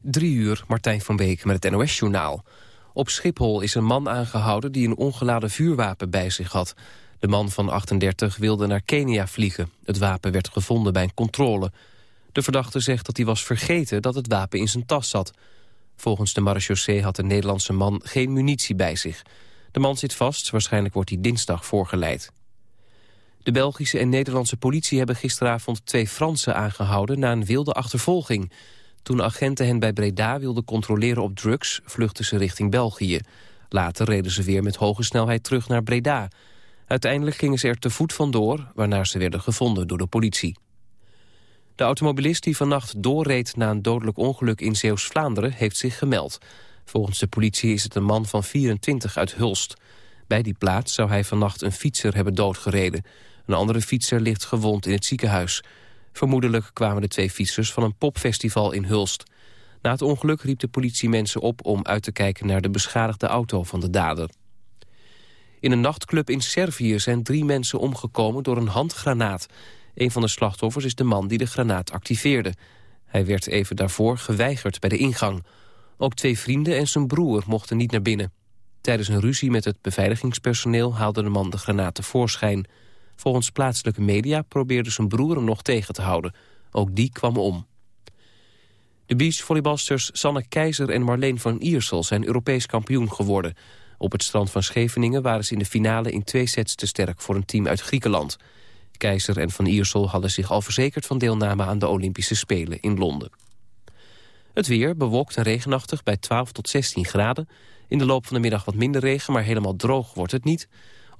Drie uur, Martijn van Beek met het NOS-journaal. Op Schiphol is een man aangehouden die een ongeladen vuurwapen bij zich had. De man van 38 wilde naar Kenia vliegen. Het wapen werd gevonden bij een controle. De verdachte zegt dat hij was vergeten dat het wapen in zijn tas zat. Volgens de marechaussee had de Nederlandse man geen munitie bij zich. De man zit vast, waarschijnlijk wordt hij dinsdag voorgeleid. De Belgische en Nederlandse politie hebben gisteravond twee Fransen aangehouden na een wilde achtervolging. Toen agenten hen bij Breda wilden controleren op drugs... vluchtten ze richting België. Later reden ze weer met hoge snelheid terug naar Breda. Uiteindelijk gingen ze er te voet vandoor... waarna ze werden gevonden door de politie. De automobilist die vannacht doorreed na een dodelijk ongeluk in Zeeuws-Vlaanderen... heeft zich gemeld. Volgens de politie is het een man van 24 uit Hulst. Bij die plaats zou hij vannacht een fietser hebben doodgereden. Een andere fietser ligt gewond in het ziekenhuis... Vermoedelijk kwamen de twee fietsers van een popfestival in Hulst. Na het ongeluk riep de politie mensen op om uit te kijken naar de beschadigde auto van de dader. In een nachtclub in Servië zijn drie mensen omgekomen door een handgranaat. Een van de slachtoffers is de man die de granaat activeerde. Hij werd even daarvoor geweigerd bij de ingang. Ook twee vrienden en zijn broer mochten niet naar binnen. Tijdens een ruzie met het beveiligingspersoneel haalde de man de granaat tevoorschijn. Volgens plaatselijke media probeerde zijn broer hem nog tegen te houden. Ook die kwam om. De beachvolleybalsters Sanne Keizer en Marleen van Iersel zijn Europees kampioen geworden. Op het strand van Scheveningen waren ze in de finale in twee sets te sterk voor een team uit Griekenland. Keizer en van Iersel hadden zich al verzekerd van deelname aan de Olympische Spelen in Londen. Het weer bewolkt en regenachtig bij 12 tot 16 graden. In de loop van de middag wat minder regen, maar helemaal droog wordt het niet.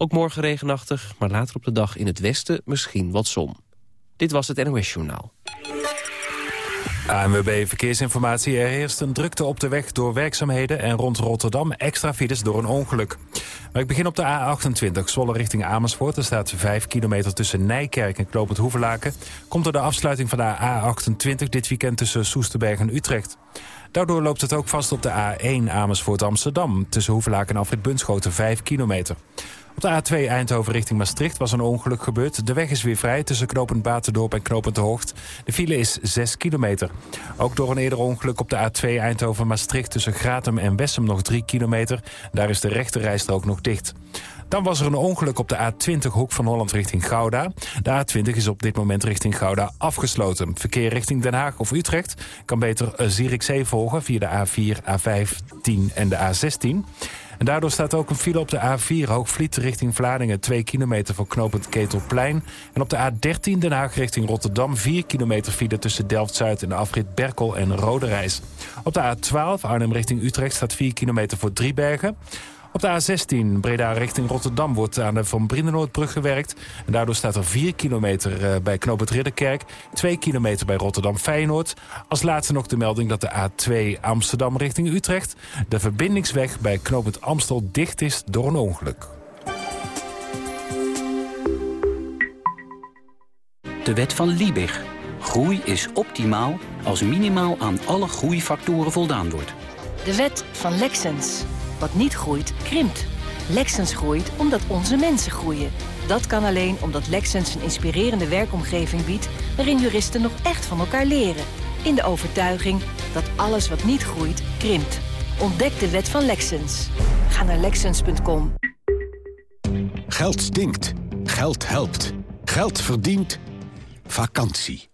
Ook morgen regenachtig, maar later op de dag in het westen misschien wat zon. Dit was het NOS Journaal. ANWB Verkeersinformatie. Er heerst een drukte op de weg door werkzaamheden... en rond Rotterdam extra files door een ongeluk. Maar ik begin op de A28, Zwolle richting Amersfoort. Er staat 5 kilometer tussen Nijkerk en Kloopend Hoevelaken. Komt door de afsluiting van de A28 dit weekend tussen Soesterberg en Utrecht. Daardoor loopt het ook vast op de A1 Amersfoort-Amsterdam... tussen Hoevelaken en Afrit Bunschoten 5 kilometer. Op de A2 Eindhoven richting Maastricht was een ongeluk gebeurd. De weg is weer vrij tussen knopend Batendorp en knopend De Hoogt. De file is 6 kilometer. Ook door een eerder ongeluk op de A2 Eindhoven-Maastricht... tussen Gratum en Wessem nog 3 kilometer. Daar is de rechterrijstrook nog dicht. Dan was er een ongeluk op de A20 hoek van Holland richting Gouda. De A20 is op dit moment richting Gouda afgesloten. Verkeer richting Den Haag of Utrecht kan beter eh, Zierikzee volgen... via de A4, A15 en de A16... En daardoor staat ook een file op de A4 Hoogvliet richting Vlaardingen... 2 kilometer voor knopend Ketelplein. En op de A13 Den Haag richting Rotterdam... 4 kilometer file tussen Delft-Zuid en de afrit Berkel en Roderijs. Op de A12 Arnhem richting Utrecht staat 4 kilometer voor Driebergen. Op de A16 Breda richting Rotterdam wordt aan de Van Brindenoordbrug gewerkt. En daardoor staat er 4 kilometer eh, bij Knoop het Ridderkerk. 2 kilometer bij Rotterdam-Feyenoord. Als laatste nog de melding dat de A2 Amsterdam richting Utrecht... de verbindingsweg bij Knoop het Amstel dicht is door een ongeluk. De wet van Liebig. Groei is optimaal als minimaal aan alle groeifactoren voldaan wordt. De wet van Lexens. Wat niet groeit, krimpt. Lexens groeit omdat onze mensen groeien. Dat kan alleen omdat Lexens een inspirerende werkomgeving biedt... waarin juristen nog echt van elkaar leren. In de overtuiging dat alles wat niet groeit, krimpt. Ontdek de wet van Lexens. Ga naar Lexens.com. Geld stinkt. Geld helpt. Geld verdient. Vakantie.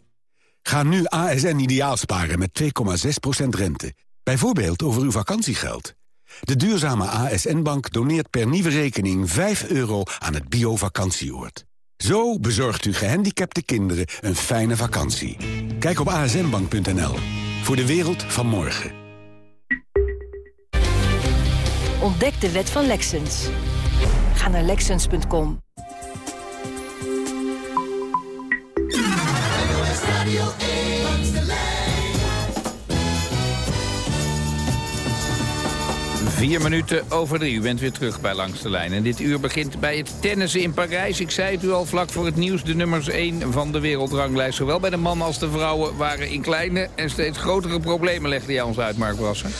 Ga nu ASN ideaal sparen met 2,6% rente. Bijvoorbeeld over uw vakantiegeld. De duurzame ASN-Bank doneert per nieuwe rekening 5 euro aan het bio-vakantieoord. Zo bezorgt u gehandicapte kinderen een fijne vakantie. Kijk op asnbank.nl. Voor de wereld van morgen. Ontdek de wet van Lexens. Ga naar Lexens.com. Vier minuten over drie. U bent weer terug bij Langs de Lijn. En dit uur begint bij het tennissen in Parijs. Ik zei het u al vlak voor het nieuws. De nummers 1 van de wereldranglijst. Zowel bij de mannen als de vrouwen waren in kleine en steeds grotere problemen, legde jij ons uit, Mark Wassen.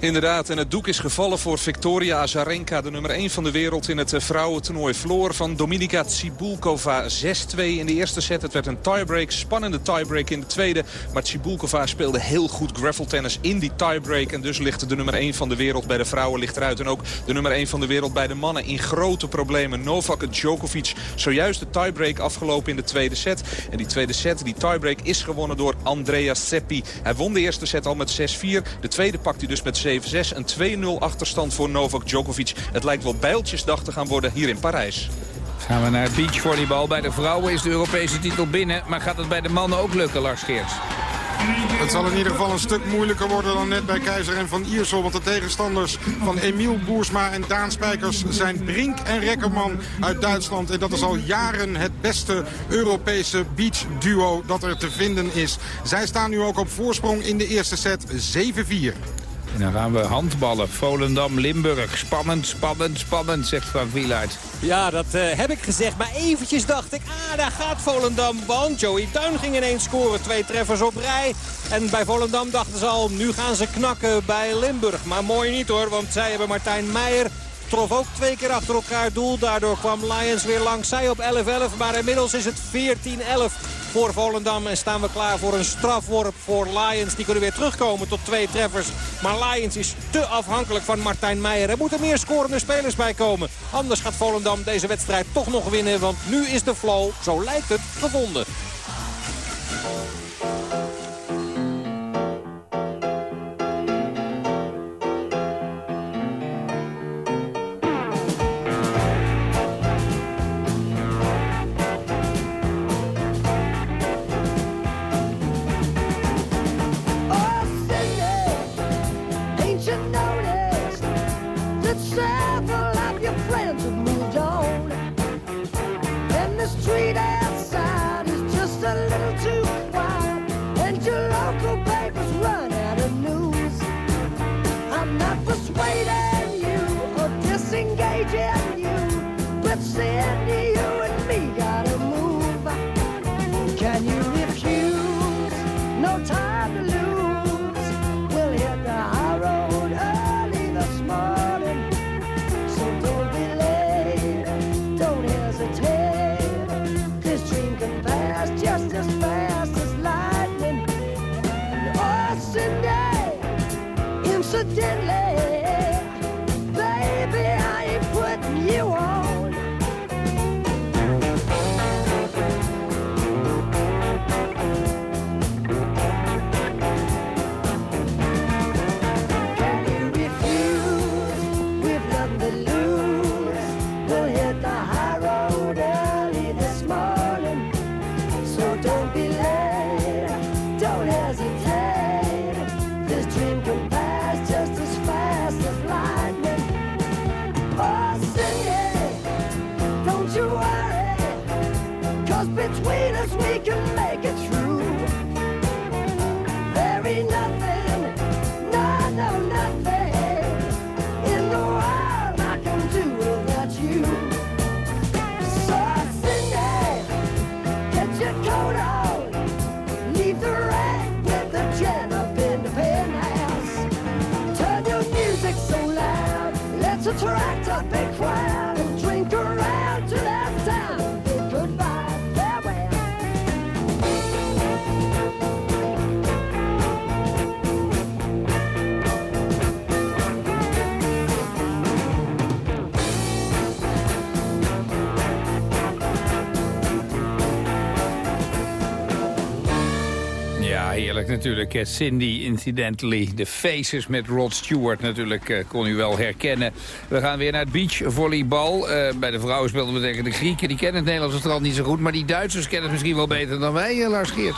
Inderdaad, en het doek is gevallen voor Victoria Azarenka, de nummer 1 van de wereld in het vrouwentoernooi. Floor van Dominika Tsibulkova 6-2 in de eerste set. Het werd een tiebreak, spannende tiebreak in de tweede. Maar Tsibulkova speelde heel goed graveltennis in die tiebreak. En dus ligt de nummer 1 van de wereld bij de vrouwen ligt eruit. En ook de nummer 1 van de wereld bij de mannen in grote problemen. Novak Djokovic zojuist de tiebreak afgelopen in de tweede set. En die tweede set, die tiebreak, is gewonnen door Andrea Seppi. Hij won de eerste set al met 6-4. De tweede pakt hij dus met 7-6. Een 2-0 achterstand voor Novak Djokovic. Het lijkt wel bijltjesdag te gaan worden hier in Parijs. Gaan we naar beachvolleybal. Bij de vrouwen is de Europese titel binnen. Maar gaat het bij de mannen ook lukken, Lars Geerts? Het zal in ieder geval een stuk moeilijker worden dan net bij Keizer en Van Iersel. Want de tegenstanders van Emiel Boersma en Daan Spijkers zijn Brink en Rekkerman uit Duitsland. En dat is al jaren het beste Europese beachduo dat er te vinden is. Zij staan nu ook op voorsprong in de eerste set 7-4. En dan gaan we handballen. Volendam-Limburg. Spannend, spannend, spannend, zegt Frank Wieluid. Ja, dat uh, heb ik gezegd. Maar eventjes dacht ik, ah, daar gaat Volendam. Want Joey Tuin ging ineens scoren. Twee treffers op rij. En bij Volendam dachten ze al, nu gaan ze knakken bij Limburg. Maar mooi niet hoor, want zij hebben Martijn Meijer trof ook twee keer achter elkaar doel. Daardoor kwam Lions weer langs zij op 11-11. Maar inmiddels is het 14-11 voor Volendam. En staan we klaar voor een strafworp voor Lions. Die kunnen weer terugkomen tot twee treffers. Maar Lions is te afhankelijk van Martijn Meijer. Er moeten meer scorende spelers bij komen. Anders gaat Volendam deze wedstrijd toch nog winnen. Want nu is de flow, zo lijkt het, gevonden. accidentally natuurlijk. Cindy, incidentally. De faces met Rod Stewart natuurlijk uh, kon u wel herkennen. We gaan weer naar het beachvolleybal. Uh, bij de vrouwen speelden we tegen de Grieken. Die kennen het Nederlandse strand niet zo goed. Maar die Duitsers kennen het misschien wel beter dan wij, Lars Geert.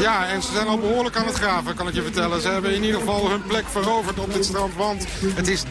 Ja, en ze zijn al behoorlijk aan het graven, kan ik je vertellen. Ze hebben in ieder geval hun plek veroverd op dit strand. Want het is 13-7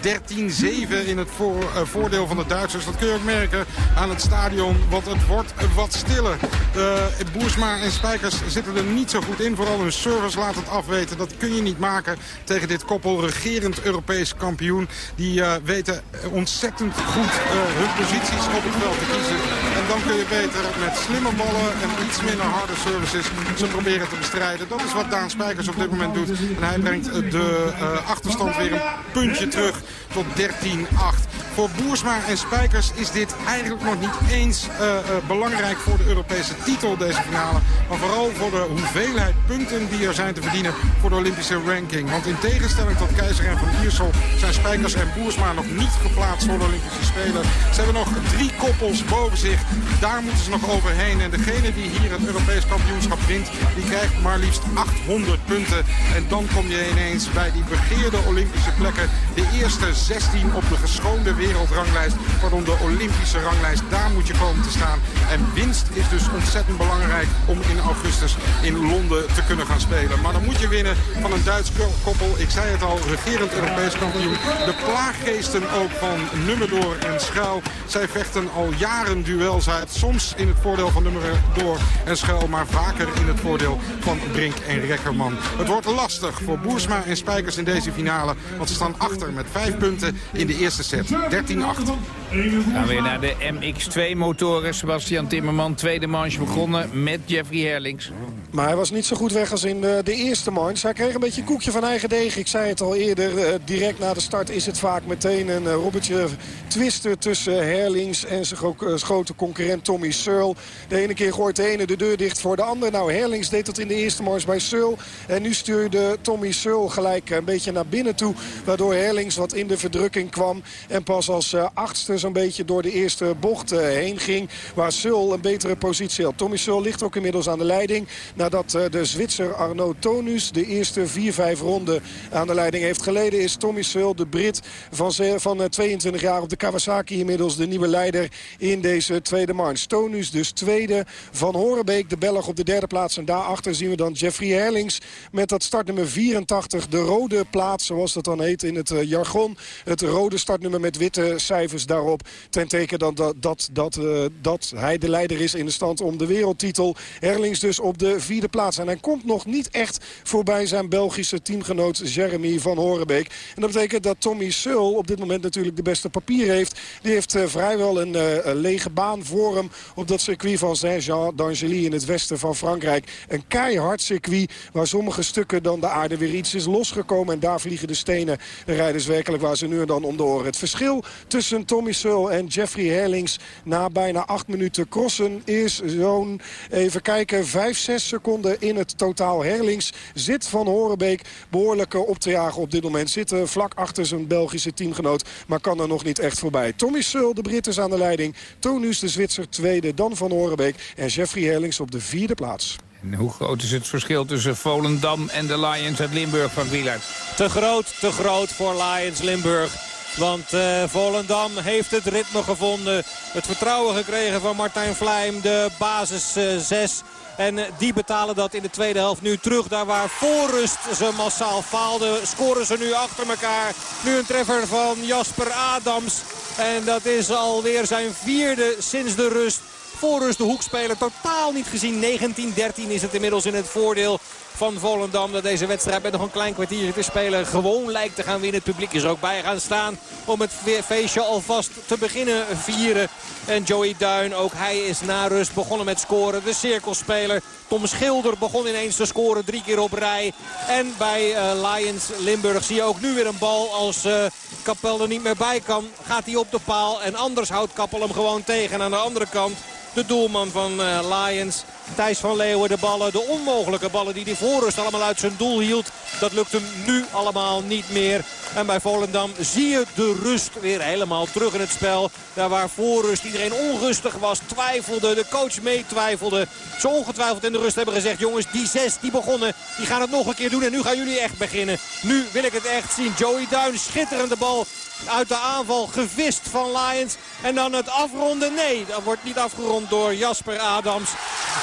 in het uh, voordeel van de Duitsers. Dat kun je ook merken aan het stadion, want het wordt wat stiller. Uh, Boersma en Spijkers zitten er niet zo goed in. Vooral hun service laat het afweten. Dat kun je niet maken tegen dit koppel regerend Europees kampioen. Die uh, weten ontzettend goed hun posities op het veld te kiezen. En dan kun je beter met slimme ballen en iets minder harde services ze proberen te bestrijden. Dat is wat Daan Spijkers op dit moment doet. En hij brengt de uh, achterstand weer een puntje terug tot 13-8. Voor Boersma en Spijkers is dit eigenlijk nog niet eens uh, uh, belangrijk voor de Europese titel deze finale. Maar vooral voor de hoeveelheid punten die er zijn te verdienen voor de Olympische ranking. Want in tegenstelling tot Keizer en Van Iersel zijn Spijkers en Boersma nog niet geplaatst voor de Olympische Spelen. Ze hebben nog drie koppels boven zich. Daar moeten ze nog overheen. En degene die hier het Europees kampioenschap wint, die krijgt maar liefst 800 punten. En dan kom je ineens bij die begeerde Olympische plekken. De eerste 16 op de geschoonde wereldranglijst. Pardon, de Olympische ranglijst. Daar moet je komen te staan. En winst is dus ontzettend belangrijk om in augustus in Londen te kunnen gaan spelen. Maar dan moet je winnen van een Duits koppel. Ik zei het al, regerend Europees kampioen. De plaaggeesten ook van Nummerdoor en Schuil. Zij vechten al jaren duels uit. Soms in het voordeel van Nummerdoor en Schuil. Maar vaker in het voordeel van Brink en Rekkerman. Het wordt lastig voor Boersma en Spijkers in deze finale. Want ze staan achter met vijf punten in de eerste set. 13-8. Gaan we weer naar de MX2-motoren. Sebastian Timmerman, tweede manche begonnen met Jeffrey Herlings. Maar hij was niet zo goed weg als in de, de eerste manche. Hij kreeg een beetje koekje van eigen deeg. Ik zei het al eerder, uh, direct na de start is het vaak meteen een uh, robbertje twisten tussen Herlings en zijn grote concurrent Tommy Searle. De ene keer gooit de ene de deur dicht voor de ander. Nou, Herlings deed dat in de eerste manche bij Searle. En nu stuurde Tommy Searle gelijk een beetje naar binnen toe. Waardoor Herlings wat in de verdrukking kwam. En pas als achtste zo'n beetje door de eerste bocht heen ging. Waar Searle een betere positie had. Tommy Searle ligt ook inmiddels aan de leiding. Nadat de Zwitser Arno Tonus de eerste 4-5 ronden aan de leiding heeft geleden... is Tommy Searle, de Brit van, van 22 jaar op de Kawasaki... inmiddels de nieuwe leider in deze tweede manche. Tonus dus tweede van Horenbeek, de Belg op de derde plaats. En daarachter zien we dan Jeffrey Herlings met dat startnummer 84. De rode plaats, zoals dat dan heet in het jargon. Het rode startnummer met witte cijfers daarop. Ten teken dan dat, dat, dat, uh, dat hij de leider is in de stand om de wereldtitel. Herlings dus op de vierde plaats. En hij komt nog niet echt voorbij zijn Belgische teamgenoot Jeremy van Horenbeek. En dat betekent dat Tommy Seul op dit moment natuurlijk de beste papier heeft. Die heeft uh, vrijwel een, uh, een, lege baan voor hem op dat circuit van Saint-Jean d'Angely in het westen van Frankrijk. Een keihard circuit waar sommige stukken dan de aarde weer iets is losgekomen. En daar vliegen de stenen de rijders werkelijk waar ze nu en dan om de oren. Het verschil tussen Tommy Seul en Jeffrey Herlings na bijna acht minuten crossen is zo'n, even kijken, vijf, zes seconden in het totaal. Herlings zit van Horenbeek behoorlijk op te jagen op dit moment. Zit vlak achter zijn Belgische teamgenoot, maar kan er nog niet echt voorbij. Tommy Seul, de Brit is aan de leiding. Tonus, de Zwitser, tweede. Dan van Horenbeek en Jeffrey Herlings op de vierde plaats. En hoe groot is het verschil tussen Volendam en de Lions uit Limburg van Wielard? Te groot, te groot voor Lions Limburg. Want uh, Volendam heeft het ritme gevonden. Het vertrouwen gekregen van Martijn Vlijm, de basis 6. Uh, en uh, die betalen dat in de tweede helft nu terug. Daar waar voor rust ze massaal faalden, scoren ze nu achter elkaar. Nu een treffer van Jasper Adams. En dat is alweer zijn vierde sinds de rust. Voorrust de hoekspeler totaal niet gezien. 19-13 is het inmiddels in het voordeel van Volendam. Dat deze wedstrijd met nog een klein kwartier te spelen gewoon lijkt te gaan winnen. Het publiek is er ook bij gaan staan om het feestje alvast te beginnen vieren. En Joey Duin, ook hij is na rust begonnen met scoren. De cirkelspeler Tom Schilder begon ineens te scoren drie keer op rij. En bij uh, Lions Limburg zie je ook nu weer een bal. Als uh, Kapel er niet meer bij kan, gaat hij op de paal. En anders houdt Kappel hem gewoon tegen. En aan de andere kant de doelman van uh, Lions. Thijs van Leeuwen de ballen, de onmogelijke ballen die hij voorrust allemaal uit zijn doel hield. Dat lukt hem nu allemaal niet meer. En bij Volendam zie je de rust weer helemaal terug in het spel. Daar waar voorrust iedereen onrustig was, twijfelde, de coach mee twijfelde. Zo ongetwijfeld in de rust hebben gezegd, jongens, die zes die begonnen, die gaan het nog een keer doen. En nu gaan jullie echt beginnen. Nu wil ik het echt zien. Joey Duin, schitterende bal uit de aanval gevist van Lions. En dan het afronden, nee, dat wordt niet afgerond door Jasper Adams.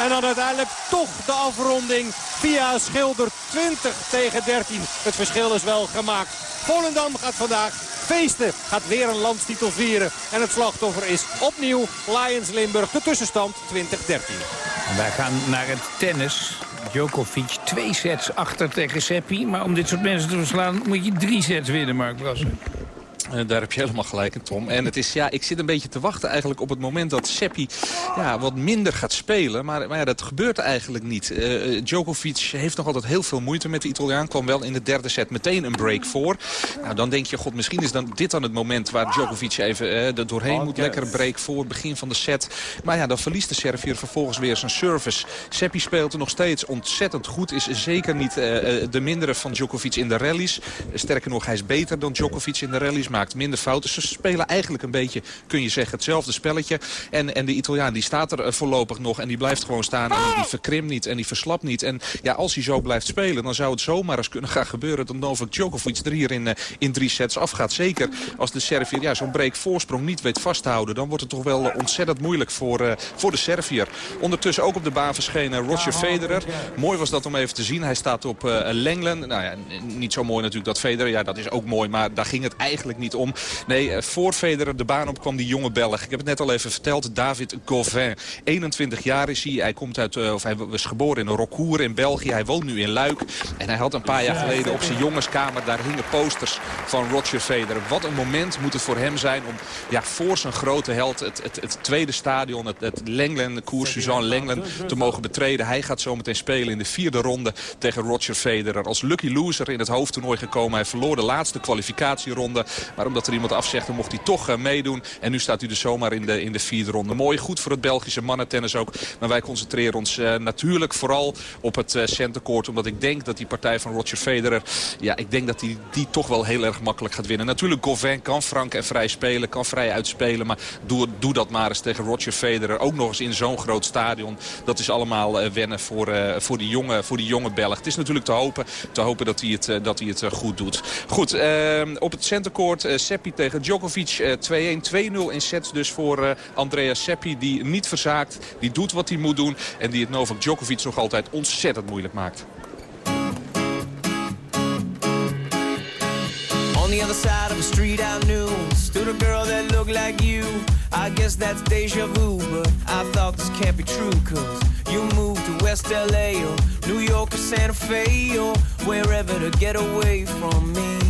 En dan uiteindelijk toch de afronding via Schilder 20 tegen 13. Het verschil is wel gemaakt. Volendam gaat vandaag feesten. Gaat weer een landstitel vieren. En het slachtoffer is opnieuw Lions Limburg. De tussenstand 20-13. Wij gaan naar het tennis. Djokovic twee sets achter tegen Seppi. Maar om dit soort mensen te verslaan moet je drie sets winnen, Mark Brassen. Uh, daar heb je helemaal gelijk in, Tom. En het is, ja, ik zit een beetje te wachten eigenlijk op het moment dat Seppi ja, wat minder gaat spelen. Maar, maar ja, dat gebeurt eigenlijk niet. Uh, Djokovic heeft nog altijd heel veel moeite met de Italiaan. Kwam wel in de derde set meteen een break voor. Nou, dan denk je, god, misschien is dan dit dan het moment waar Djokovic even uh, er doorheen moet. Lekker een break voor, begin van de set. Maar ja, dan verliest de Servier vervolgens weer zijn service. Seppi speelt er nog steeds ontzettend goed. Is zeker niet de mindere van Djokovic in de rallies. Sterker nog, hij is beter dan Djokovic in de rallies. Maar maakt minder fouten. Ze spelen eigenlijk een beetje, kun je zeggen, hetzelfde spelletje. En, en de Italiaan die staat er eh, voorlopig nog en die blijft gewoon staan. En die, verkrimpt niet en die verslapt niet. En ja, als hij zo blijft spelen, dan zou het zomaar eens kunnen gaan gebeuren... dat Novak Djokovic er hier in, eh, in drie sets afgaat. Zeker als de Servier ja, zo'n break voorsprong niet weet vasthouden... dan wordt het toch wel ontzettend moeilijk voor, voor de Servier. Ondertussen ook op de baan verschenen Roger Federer. Mooi was dat om even te zien. Hij staat op uh, Lenglen. Nou ja, niet zo mooi natuurlijk dat Federer. Ja, dat is ook mooi, maar daar ging het eigenlijk niet om. Nee, eh, voor Federer de baan op kwam die jonge Belg. Ik heb het net al even verteld. David Gauvin. 21 jaar is hij. Hij, komt uit, eh, of hij was geboren in Rocourt in België. Hij woont nu in Luik. En hij had een paar jaar geleden op zijn jongenskamer... daar hingen posters van Roger Federer. Wat een moment moet het voor hem zijn om ja, voor zijn grote held... het, het, het tweede stadion, het, het Lenglen, de koers Suzanne Lenglen... te mogen betreden. Hij gaat zometeen spelen in de vierde ronde tegen Roger Federer. Als lucky loser in het hoofdtoernooi gekomen. Hij verloor de laatste kwalificatieronde. Maar omdat er iemand afzegt, dan mocht hij toch uh, meedoen. En nu staat hij dus zomaar in de, in de vierde ronde. Mooi, goed voor het Belgische mannentennis ook. Maar wij concentreren ons uh, natuurlijk vooral op het uh, centercourt. Omdat ik denk dat die partij van Roger Federer... Ja, ik denk dat hij die toch wel heel erg makkelijk gaat winnen. Natuurlijk, Gauvin kan frank en vrij spelen, kan vrij uitspelen. Maar doe, doe dat maar eens tegen Roger Federer. Ook nog eens in zo'n groot stadion. Dat is allemaal wennen voor, voor, die jonge, voor die jonge Belg. Het is natuurlijk te hopen, te hopen dat hij het, dat hij het goed doet. Goed, op het centercourt Seppi tegen Djokovic. 2-1, eh, 2-0 in sets dus voor uh, Andrea Seppi. Die niet verzaakt, die doet wat hij moet doen. En die het Novak Djokovic nog altijd ontzettend moeilijk maakt. On the other side of the street I knew Stood a girl that looked like you I guess that's deja vu But I thought this can't be true Cause you moved to West LA Or New York or Santa Fe Or wherever to get away from me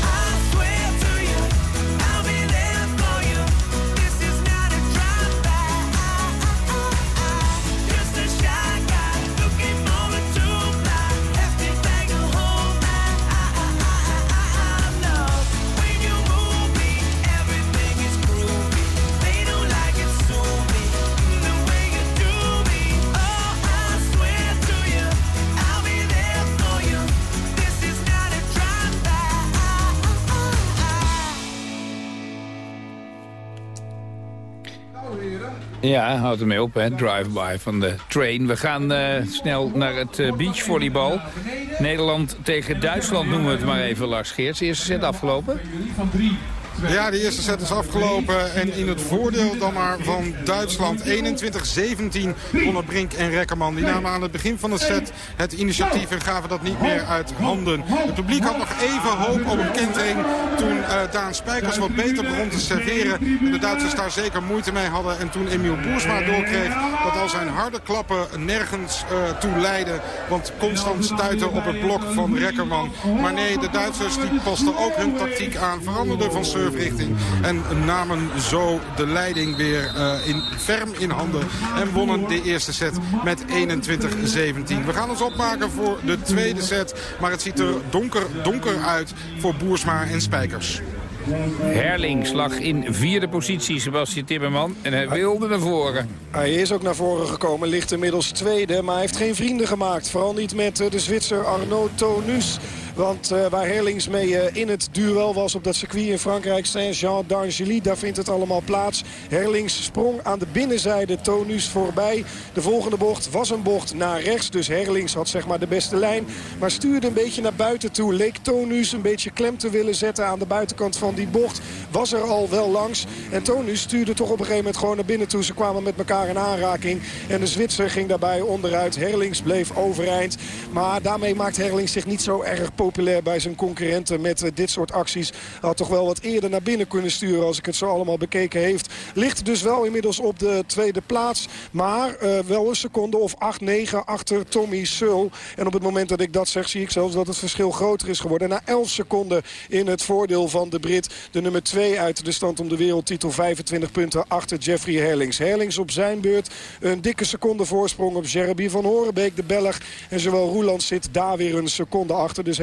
Ja, houd ermee op, hè. Drive-by van de train. We gaan uh, snel naar het uh, beachvolleybal. Nederland tegen Duitsland noemen we het maar even, Lars Geerts. Eerste set afgelopen. Ja, de eerste set is afgelopen. En in het voordeel dan maar van Duitsland. 21-17 wonnen Brink en Rekkerman. Die namen aan het begin van de set het initiatief en gaven dat niet meer uit handen. Het publiek had nog even hoop op een kentering toen uh, Daan Spijkers wat beter begon te serveren. En de Duitsers daar zeker moeite mee hadden. En toen Emiel Boersma doorkreeg dat al zijn harde klappen nergens uh, toe leidden. Want constant stuiten op het blok van Rekkerman. Maar nee, de Duitsers die pasten ook hun tactiek aan. Veranderden van service richting. En namen zo de leiding weer uh, in, ferm in handen. En wonnen de eerste set met 21-17. We gaan ons opmaken voor de tweede set. Maar het ziet er donker, donker uit voor Boersma en Spijkers. Herlings lag in vierde positie, Sebastian Timmerman. En hij wilde naar voren. Hij is ook naar voren gekomen, ligt inmiddels tweede. Maar hij heeft geen vrienden gemaakt. Vooral niet met de Zwitser Arnaud Tonus. Want uh, waar Herlings mee uh, in het duel was op dat circuit in Frankrijk... Saint-Jean d'Angely, daar vindt het allemaal plaats. Herlings sprong aan de binnenzijde Tonus voorbij. De volgende bocht was een bocht naar rechts. Dus Herlings had zeg maar de beste lijn. Maar stuurde een beetje naar buiten toe. Leek Tonus een beetje klem te willen zetten aan de buitenkant van die bocht. Was er al wel langs. En Tonus stuurde toch op een gegeven moment gewoon naar binnen toe. Ze kwamen met elkaar in aanraking. En de Zwitser ging daarbij onderuit. Herlings bleef overeind. Maar daarmee maakt Herlings zich niet zo erg populair bij zijn concurrenten met uh, dit soort acties. Had toch wel wat eerder naar binnen kunnen sturen als ik het zo allemaal bekeken heeft. Ligt dus wel inmiddels op de tweede plaats. Maar uh, wel een seconde of 8-9 achter Tommy Seul. En op het moment dat ik dat zeg zie ik zelfs dat het verschil groter is geworden. Na 11 seconden in het voordeel van de Brit. De nummer 2 uit de stand om de wereldtitel. 25 punten achter Jeffrey Herlings. Herlings op zijn beurt een dikke seconde voorsprong op Jeremy van Horenbeek, de Belg. En zowel Roeland zit daar weer een seconde achter. Dus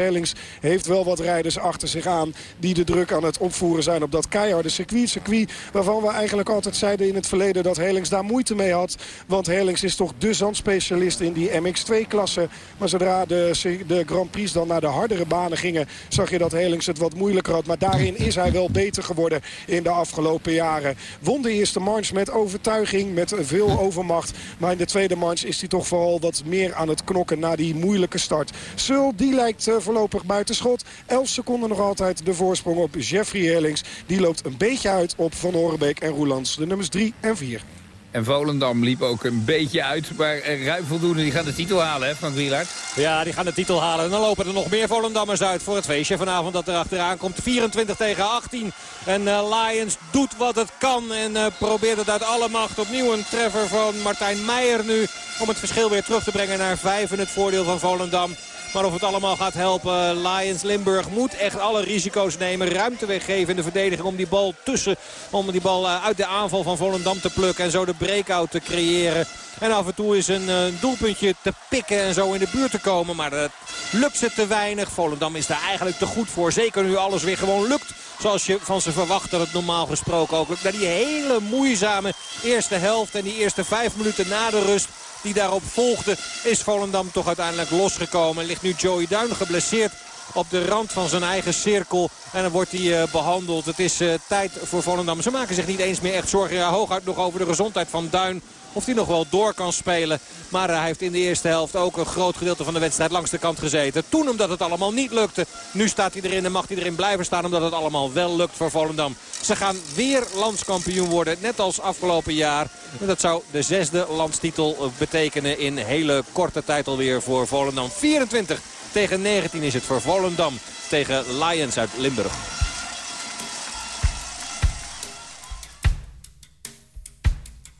heeft wel wat rijders achter zich aan... die de druk aan het opvoeren zijn op dat keiharde circuit. Circuit waarvan we eigenlijk altijd zeiden in het verleden... dat Herlings daar moeite mee had. Want Herlings is toch de zandspecialist in die MX2-klasse. Maar zodra de, de Grand Prix dan naar de hardere banen gingen... zag je dat Herlings het wat moeilijker had. Maar daarin is hij wel beter geworden in de afgelopen jaren. Won de eerste manche met overtuiging, met veel overmacht. Maar in de tweede manche is hij toch vooral wat meer aan het knokken... na die moeilijke start. Sul, die lijkt voorlopig buitenschot. 11 seconden nog altijd de voorsprong op Jeffrey Herlings. Die loopt een beetje uit op Van Orenbeek en Roelands. De nummers 3 en 4. En Volendam liep ook een beetje uit. Maar ruim voldoende, die gaan de titel halen, hè, Frank Wielaert? Ja, die gaan de titel halen. En dan lopen er nog meer Volendammers uit voor het feestje vanavond dat er achteraan komt. 24 tegen 18. En uh, Lions doet wat het kan en uh, probeert het uit alle macht. Opnieuw een treffer van Martijn Meijer nu. Om het verschil weer terug te brengen naar 5 in het voordeel van Volendam. Maar of het allemaal gaat helpen, Lions Limburg moet echt alle risico's nemen. Ruimte weggeven in de verdediging om die bal tussen, om die bal uit de aanval van Volendam te plukken. En zo de breakout te creëren. En af en toe is een, een doelpuntje te pikken en zo in de buurt te komen. Maar dat lukt ze te weinig. Volendam is daar eigenlijk te goed voor. Zeker nu alles weer gewoon lukt. Zoals je van ze verwacht dat het normaal gesproken ook. Na die hele moeizame eerste helft en die eerste vijf minuten na de rust die daarop volgde is Volendam toch uiteindelijk losgekomen. Ligt nu Joey Duin geblesseerd op de rand van zijn eigen cirkel. En dan wordt hij uh, behandeld. Het is uh, tijd voor Volendam. Ze maken zich niet eens meer echt zorgen. Ja, hooguit nog over de gezondheid van Duin. Of hij nog wel door kan spelen. Maar hij heeft in de eerste helft ook een groot gedeelte van de wedstrijd langs de kant gezeten. Toen omdat het allemaal niet lukte. Nu staat hij erin en mag hij erin blijven staan omdat het allemaal wel lukt voor Volendam. Ze gaan weer landskampioen worden. Net als afgelopen jaar. En dat zou de zesde landstitel betekenen in hele korte tijd alweer voor Volendam. 24 tegen 19 is het voor Volendam tegen Lions uit Limburg.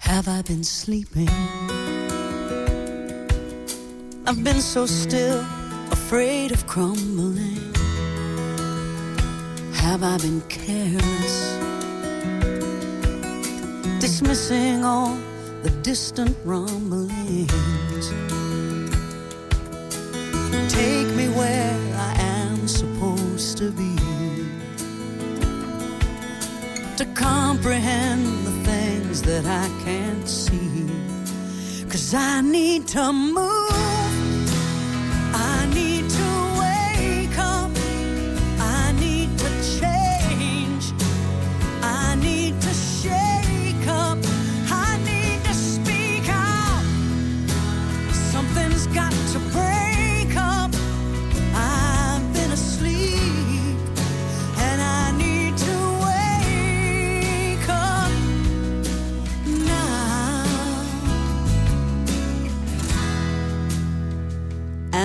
Have I been sleeping? I've been so still, afraid of crumbling. Have I been careless? Dismissing all the distant rumblings. Take me where I am supposed to be. To comprehend the things that I can't see. Cause I need to move.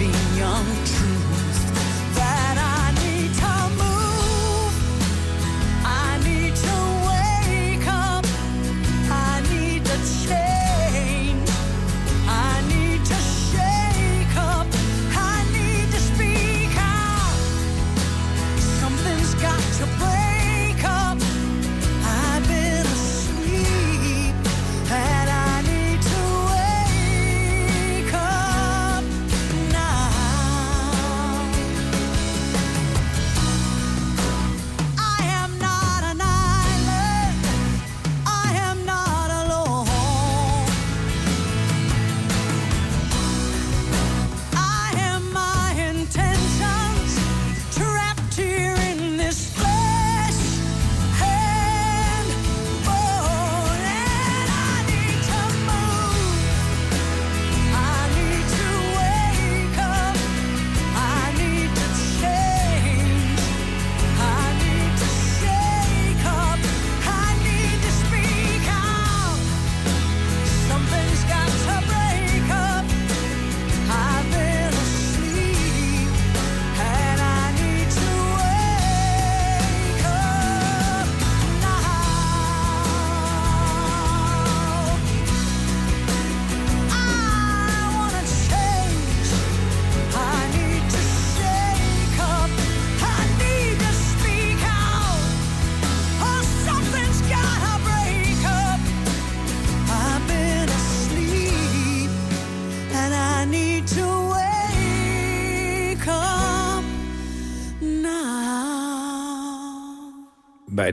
living young, true.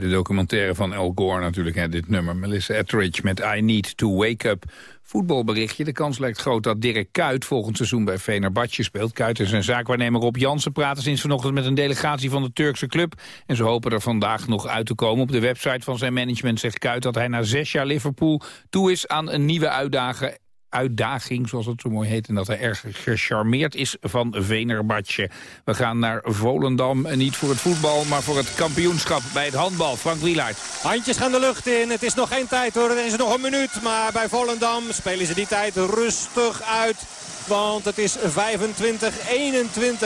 De documentaire van Al Gore natuurlijk, hè, dit nummer. Melissa Etheridge met I Need to Wake Up. Voetbalberichtje. De kans lijkt groot dat Dirk Kuyt volgend seizoen bij Venerbatje speelt. Kuyt en zijn zaakwaarnemer Rob Jansen praten sinds vanochtend met een delegatie van de Turkse club. En ze hopen er vandaag nog uit te komen. Op de website van zijn management zegt Kuyt dat hij na zes jaar Liverpool toe is aan een nieuwe uitdaging uitdaging, zoals het zo mooi heet... en dat hij erg gecharmeerd is van Venerbatje. We gaan naar Volendam, en niet voor het voetbal... maar voor het kampioenschap bij het handbal. Frank Wielaert. Handjes gaan de lucht in. Het is nog geen tijd hoor. Er is nog een minuut. Maar bij Volendam spelen ze die tijd rustig uit. Want het is 25-21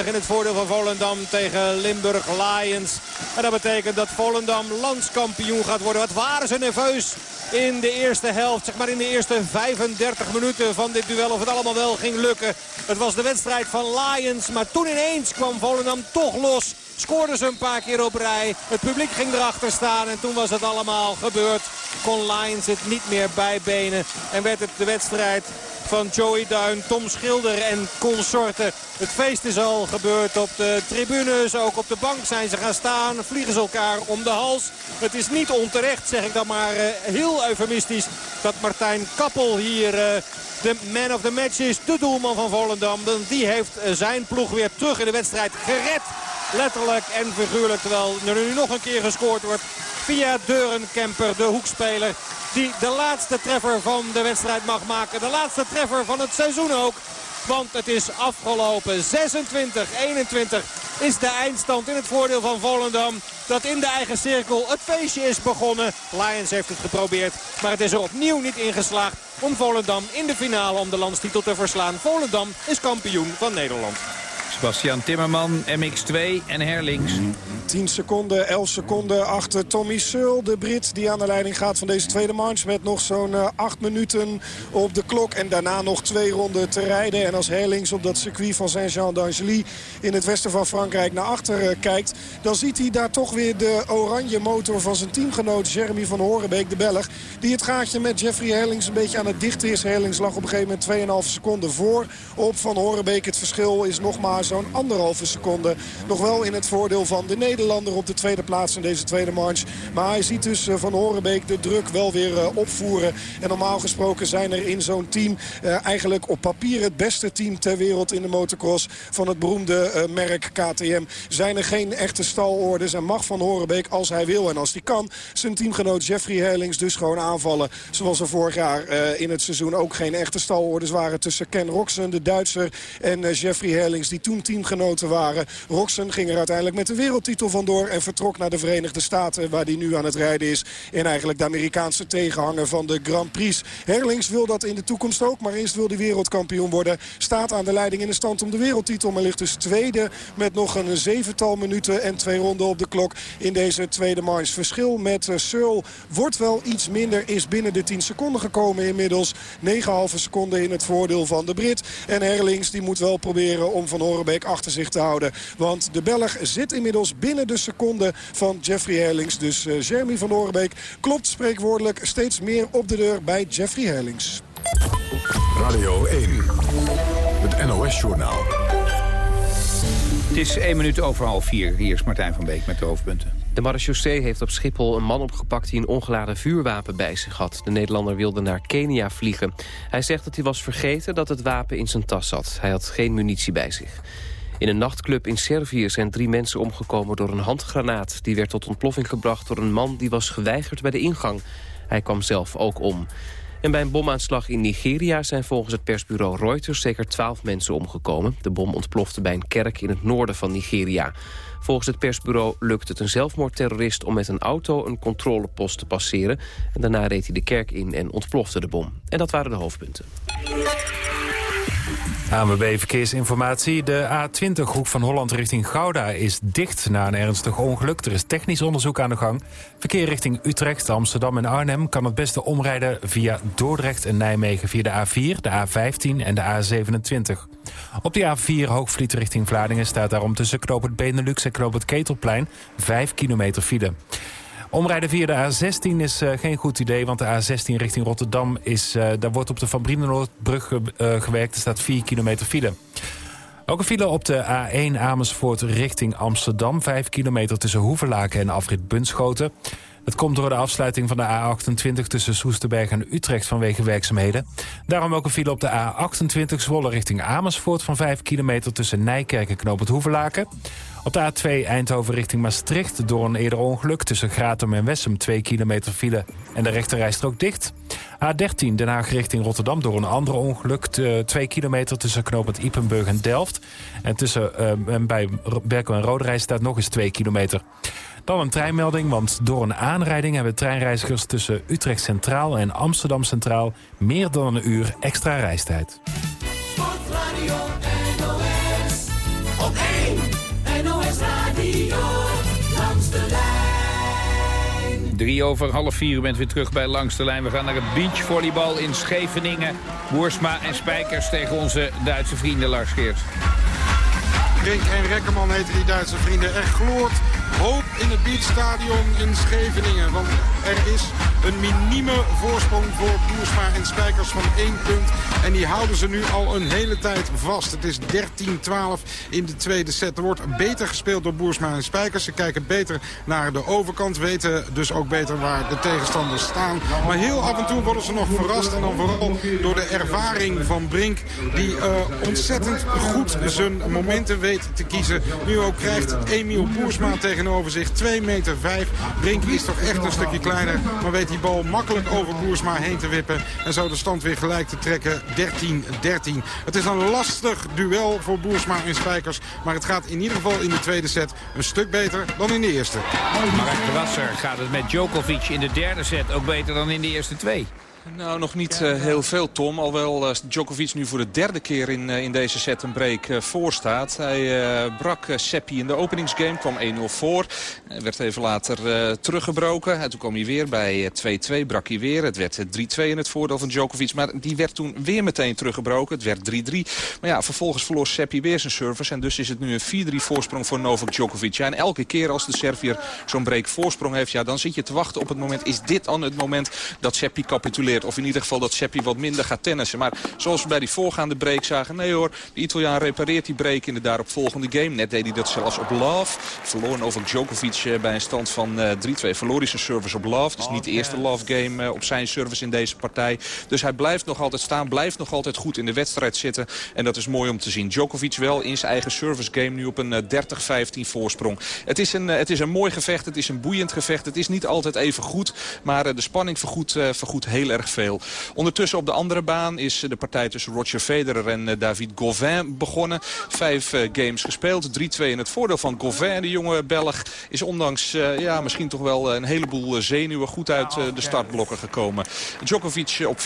in het voordeel van Volendam tegen Limburg Lions. En dat betekent dat Volendam landskampioen gaat worden. Wat waren ze nerveus in de eerste helft. Zeg maar in de eerste 35 minuten van dit duel. Of het allemaal wel ging lukken. Het was de wedstrijd van Lions. Maar toen ineens kwam Volendam toch los. Scoorden ze een paar keer op rij. Het publiek ging erachter staan. En toen was het allemaal gebeurd. Kon Lions het niet meer bijbenen. En werd het de wedstrijd van Joey Duin, Tom Schilder en consorten. Het feest is al gebeurd op de tribunes. Ook op de bank zijn ze gaan staan. Vliegen ze elkaar om de hals. Het is niet onterecht, zeg ik dan maar eh, heel eufemistisch... dat Martijn Kappel hier eh, de man of the match is. De doelman van Volendam. Die heeft eh, zijn ploeg weer terug in de wedstrijd gered. Letterlijk en figuurlijk. Terwijl er nu nog een keer gescoord wordt via Deurenkemper, de hoekspeler. Die de laatste treffer van de wedstrijd mag maken. De laatste treffer van het seizoen ook. Want het is afgelopen. 26-21 is de eindstand in het voordeel van Volendam. Dat in de eigen cirkel het feestje is begonnen. Lions heeft het geprobeerd. Maar het is er opnieuw niet ingeslaagd om Volendam in de finale om de landstitel te verslaan. Volendam is kampioen van Nederland. Sebastian Timmerman, MX2 en Herlings. 10 seconden, 11 seconden achter Tommy Searle, de Brit... die aan de leiding gaat van deze tweede manche... met nog zo'n 8 minuten op de klok en daarna nog twee ronden te rijden. En als Herlings op dat circuit van Saint-Jean d'Angely... in het westen van Frankrijk naar achter kijkt... dan ziet hij daar toch weer de oranje motor van zijn teamgenoot... Jeremy van Horenbeek, de Belg... die het gaatje met Jeffrey Herlings een beetje aan het dichten is. Herlings lag op een gegeven moment 2,5 seconden voor op Van Horenbeek. Het verschil is nog maar zo'n anderhalve seconde. Nog wel in het voordeel van de Nederlander op de tweede plaats in deze tweede manche. Maar hij ziet dus Van Horenbeek de druk wel weer opvoeren. En normaal gesproken zijn er in zo'n team eigenlijk op papier het beste team ter wereld in de motocross van het beroemde merk KTM. Zijn er geen echte stalorders en mag Van Horenbeek als hij wil en als hij kan zijn teamgenoot Jeffrey Herlings dus gewoon aanvallen. Zoals er vorig jaar in het seizoen ook geen echte stalorders waren tussen Ken Roxen, de Duitser, en Jeffrey Herlings die toen teamgenoten waren. Roxen ging er uiteindelijk met de wereldtitel vandoor en vertrok naar de Verenigde Staten waar hij nu aan het rijden is. In eigenlijk de Amerikaanse tegenhanger van de Grand Prix. Herlings wil dat in de toekomst ook, maar eerst wil hij wereldkampioen worden. Staat aan de leiding in de stand om de wereldtitel, maar ligt dus tweede met nog een zevental minuten en twee ronden op de klok in deze tweede manche. Verschil met uh, Searle wordt wel iets minder, is binnen de 10 seconden gekomen inmiddels. 9,5 seconden in het voordeel van de Brit. En Herlings die moet wel proberen om Van Horenbeek achter zich te houden. Want de Belg zit inmiddels binnen de seconde van Jeffrey Herlings. Dus uh, Jeremy Van Horenbeek klopt spreekwoordelijk steeds meer op de deur bij Jeffrey Herlings. Radio 1, het NOS-journaal. Het is 1 minuut over half 4. Hier is Martijn van Beek met de hoofdpunten. De marechaussee heeft op Schiphol een man opgepakt die een ongeladen vuurwapen bij zich had. De Nederlander wilde naar Kenia vliegen. Hij zegt dat hij was vergeten dat het wapen in zijn tas zat. Hij had geen munitie bij zich. In een nachtclub in Servië zijn drie mensen omgekomen door een handgranaat. Die werd tot ontploffing gebracht door een man die was geweigerd bij de ingang. Hij kwam zelf ook om. En bij een bomaanslag in Nigeria zijn volgens het persbureau Reuters zeker twaalf mensen omgekomen. De bom ontplofte bij een kerk in het noorden van Nigeria. Volgens het persbureau lukt het een zelfmoordterrorist om met een auto een controlepost te passeren. En daarna reed hij de kerk in en ontplofte de bom. En dat waren de hoofdpunten. ANWB Verkeersinformatie. De A20 Hoek van Holland richting Gouda is dicht na een ernstig ongeluk. Er is technisch onderzoek aan de gang. Verkeer richting Utrecht, Amsterdam en Arnhem... kan het beste omrijden via Dordrecht en Nijmegen... via de A4, de A15 en de A27. Op de A4 Hoogvliet richting Vlaardingen staat daarom... tussen Knoop het Benelux en Knoop het Ketelplein 5 kilometer file. Omrijden via de A16 is uh, geen goed idee, want de A16 richting Rotterdam... Is, uh, daar wordt op de Van Brienenoordbrug uh, gewerkt. Er staat 4 kilometer file. Ook een file op de A1 Amersfoort richting Amsterdam. 5 kilometer tussen Hoevelaken en Afrit Bunschoten. Het komt door de afsluiting van de A28 tussen Soesterberg en Utrecht vanwege werkzaamheden. Daarom ook een file op de A28 Zwolle richting Amersfoort van 5 kilometer tussen Nijkerk en Knoop het Hoevelaken. Op de A2 Eindhoven richting Maastricht door een eerder ongeluk... tussen Gratum en Wessem 2 kilometer file en de rechterrijstrook dicht. A13 Den Haag richting Rotterdam door een ander ongeluk... 2 kilometer tussen knooppunt Ipenburg en Delft. En tussen, uh, bij Berkel en Roderij staat nog eens 2 kilometer. Dan een treinmelding, want door een aanrijding... hebben treinreizigers tussen Utrecht Centraal en Amsterdam Centraal... meer dan een uur extra reistijd. Sportradio NOS op 1 NOS Radio langs de lijn. Drie over half vier, u bent weer terug bij Langs de Lijn. We gaan naar het beachvolleybal in Scheveningen. Boersma en Spijkers tegen onze Duitse vrienden Lars Geert. Rink en Rekkerman heten die Duitse vrienden. Er gloort hoop in het Beachstadion in Scheveningen. Want er is een minieme voorsprong voor Boersma en Spijkers van één punt. En die houden ze nu al een hele tijd vast. Het is 13-12 in de tweede set. Er wordt beter gespeeld door Boersma en Spijkers. Ze kijken beter naar de overkant. Weten dus ook beter waar de tegenstanders staan. Maar heel af en toe worden ze nog verrast. En dan vooral door de ervaring van Brink. Die uh, ontzettend goed zijn momenten weet te kiezen. Nu ook krijgt Emiel Boersma tegenover zich 2 meter 5. Brink is toch echt een stukje kleiner. Maar weet die bal makkelijk over Boersma heen te wippen. En zo de stand weer gelijk te trekken. 13-13. Het is een lastig duel voor Boersma en Spijkers. Maar het gaat in ieder geval in de tweede set een stuk beter dan in de eerste. Mark Brasser gaat het met Djokovic in de derde set ook beter dan in de eerste twee. Nou, nog niet uh, heel veel, Tom. Alhoewel uh, Djokovic nu voor de derde keer in, uh, in deze set een break voor staat. Hij brak Seppi in de openingsgame, kwam 1-0 voor. Werd even later teruggebroken. En toen kwam hij weer bij 2-2, brak hij weer. Het werd 3-2 in het voordeel van Djokovic. Maar die werd toen weer meteen teruggebroken. Het werd 3-3. Maar ja, vervolgens verloor Seppi weer zijn service. En dus is het nu een 4-3 voorsprong voor Novak Djokovic. Ja, en elke keer als de Servier zo'n break voorsprong heeft... Ja, dan zit je te wachten op het moment. Is dit dan het moment dat Seppi capituleert? Leert. Of in ieder geval dat Seppi wat minder gaat tennissen. Maar zoals we bij die voorgaande break zagen... nee hoor, de Italiaan repareert die break in de daaropvolgende game. Net deed hij dat zelfs op love. Verloor over Djokovic bij een stand van 3-2. Verloor hij zijn service op love. Het is niet de eerste love game op zijn service in deze partij. Dus hij blijft nog altijd staan. Blijft nog altijd goed in de wedstrijd zitten. En dat is mooi om te zien. Djokovic wel in zijn eigen service game nu op een 30-15 voorsprong. Het is, een, het is een mooi gevecht. Het is een boeiend gevecht. Het is niet altijd even goed. Maar de spanning vergoedt, vergoedt heel erg veel. Ondertussen op de andere baan is de partij tussen Roger Federer en David Gauvin begonnen. Vijf games gespeeld. 3-2 in het voordeel van Gauvin. De jonge Belg is ondanks ja, misschien toch wel een heleboel zenuwen goed uit de startblokken gekomen. Djokovic op 40-15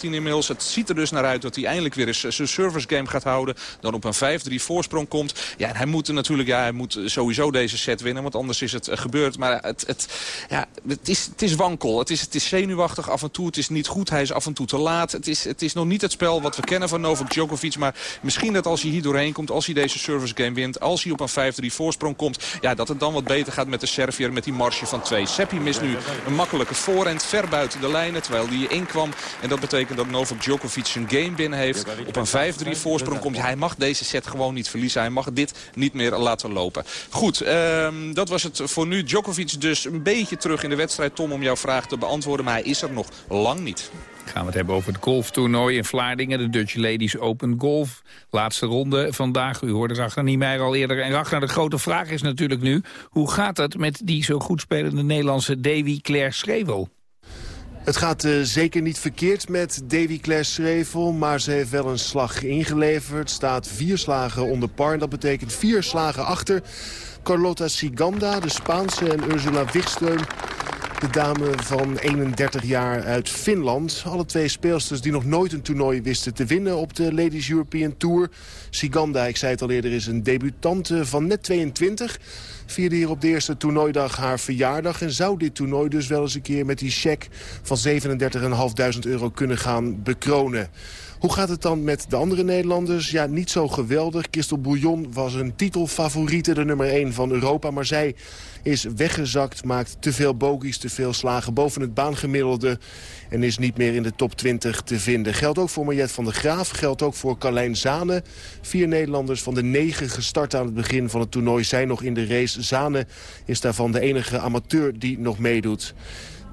inmiddels. Het ziet er dus naar uit dat hij eindelijk weer eens zijn service game gaat houden. Dan op een 5-3 voorsprong komt. Ja, en hij moet natuurlijk ja, hij moet sowieso deze set winnen. Want anders is het gebeurd. Maar het, het, ja, het, is, het is wankel. Het is, het is zenuwachtig af en toe. Het is niet goed. Hij is af en toe te laat. Het is, het is nog niet het spel wat we kennen van Novak Djokovic. Maar misschien dat als hij hier doorheen komt. Als hij deze service game wint. Als hij op een 5-3 voorsprong komt. Ja, dat het dan wat beter gaat met de Servier. Met die marge van 2. Seppi mist nu een makkelijke voorhand. Ver buiten de lijnen. Terwijl hij inkwam. En dat betekent dat Novak Djokovic zijn game binnen heeft. Op een 5-3 voorsprong komt. hij mag deze set gewoon niet verliezen. Hij mag dit niet meer laten lopen. Goed, um, dat was het voor nu. Djokovic dus een beetje terug in de wedstrijd. Tom, om jouw vraag te beantwoorden. Maar hij is er nog lang niet. Gaan we het hebben over het golftoernooi in Vlaardingen. De Dutch Ladies Open Golf. Laatste ronde vandaag. U hoorde Ragnar Niemeyer al eerder. En Ragnar, de grote vraag is natuurlijk nu... hoe gaat het met die zo goed spelende Nederlandse Davy Claire Schrevel? Het gaat uh, zeker niet verkeerd met Davy Claire Schrevel, maar ze heeft wel een slag ingeleverd. Staat vier slagen onder par en dat betekent vier slagen achter. Carlota Siganda, de Spaanse, en Ursula Wigström, de dame van 31 jaar uit Finland. Alle twee speelsters die nog nooit een toernooi wisten te winnen op de Ladies European Tour. Siganda, ik zei het al eerder, is een debutante van net 22 vierde hier op de eerste toernooidag haar verjaardag... en zou dit toernooi dus wel eens een keer met die cheque van 37.500 euro kunnen gaan bekronen. Hoe gaat het dan met de andere Nederlanders? Ja, niet zo geweldig. Christel Bouillon was een titelfavoriete, de nummer 1 van Europa. Maar zij is weggezakt, maakt te veel bogies, te veel slagen boven het baangemiddelde... en is niet meer in de top 20 te vinden. Geldt ook voor Mariette van der Graaf, geldt ook voor Carlijn Zane. Vier Nederlanders van de negen gestart aan het begin van het toernooi zijn nog in de race. Zane is daarvan de enige amateur die nog meedoet.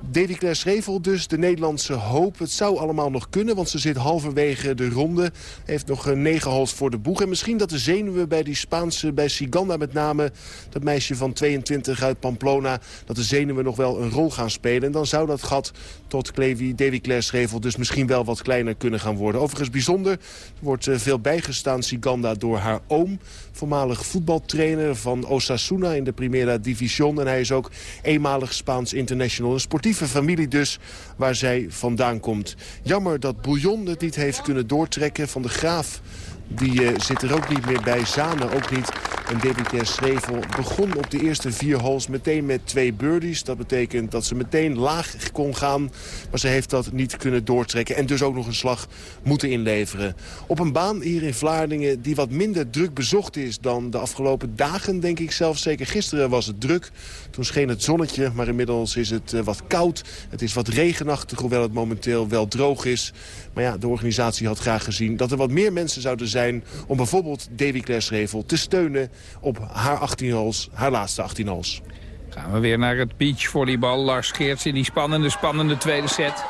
Davy Claire Schrevel dus, de Nederlandse hoop. Het zou allemaal nog kunnen, want ze zit halverwege de ronde. Heeft nog een negen hals voor de boeg. En misschien dat de zenuwen bij die Spaanse, bij Siganda met name... dat meisje van 22 uit Pamplona... dat de zenuwen nog wel een rol gaan spelen. En dan zou dat gat tot Davy Claire Schrevel dus misschien wel wat kleiner kunnen gaan worden. Overigens bijzonder, er wordt eh, veel bijgestaan Siganda door haar oom. Voormalig voetbaltrainer van Osasuna in de Primera División. En hij is ook eenmalig Spaans international. Een sportief familie dus waar zij vandaan komt. Jammer dat Bouillon het niet heeft kunnen doortrekken van de Graaf die uh, zit er ook niet meer bij. Zane ook niet. En Debbie Schrevel begon op de eerste vier holes meteen met twee birdies. Dat betekent dat ze meteen laag kon gaan. Maar ze heeft dat niet kunnen doortrekken. En dus ook nog een slag moeten inleveren. Op een baan hier in Vlaardingen die wat minder druk bezocht is dan de afgelopen dagen, denk ik zelf. Zeker gisteren was het druk. Toen scheen het zonnetje, maar inmiddels is het uh, wat koud. Het is wat regenachtig, hoewel het momenteel wel droog is. Maar ja, de organisatie had graag gezien dat er wat meer mensen zouden zijn om bijvoorbeeld Davy Claire te steunen op haar 18 holes, haar laatste 18 holes. Gaan we weer naar het beachvolleybal. Lars Geerts in die spannende, spannende tweede set.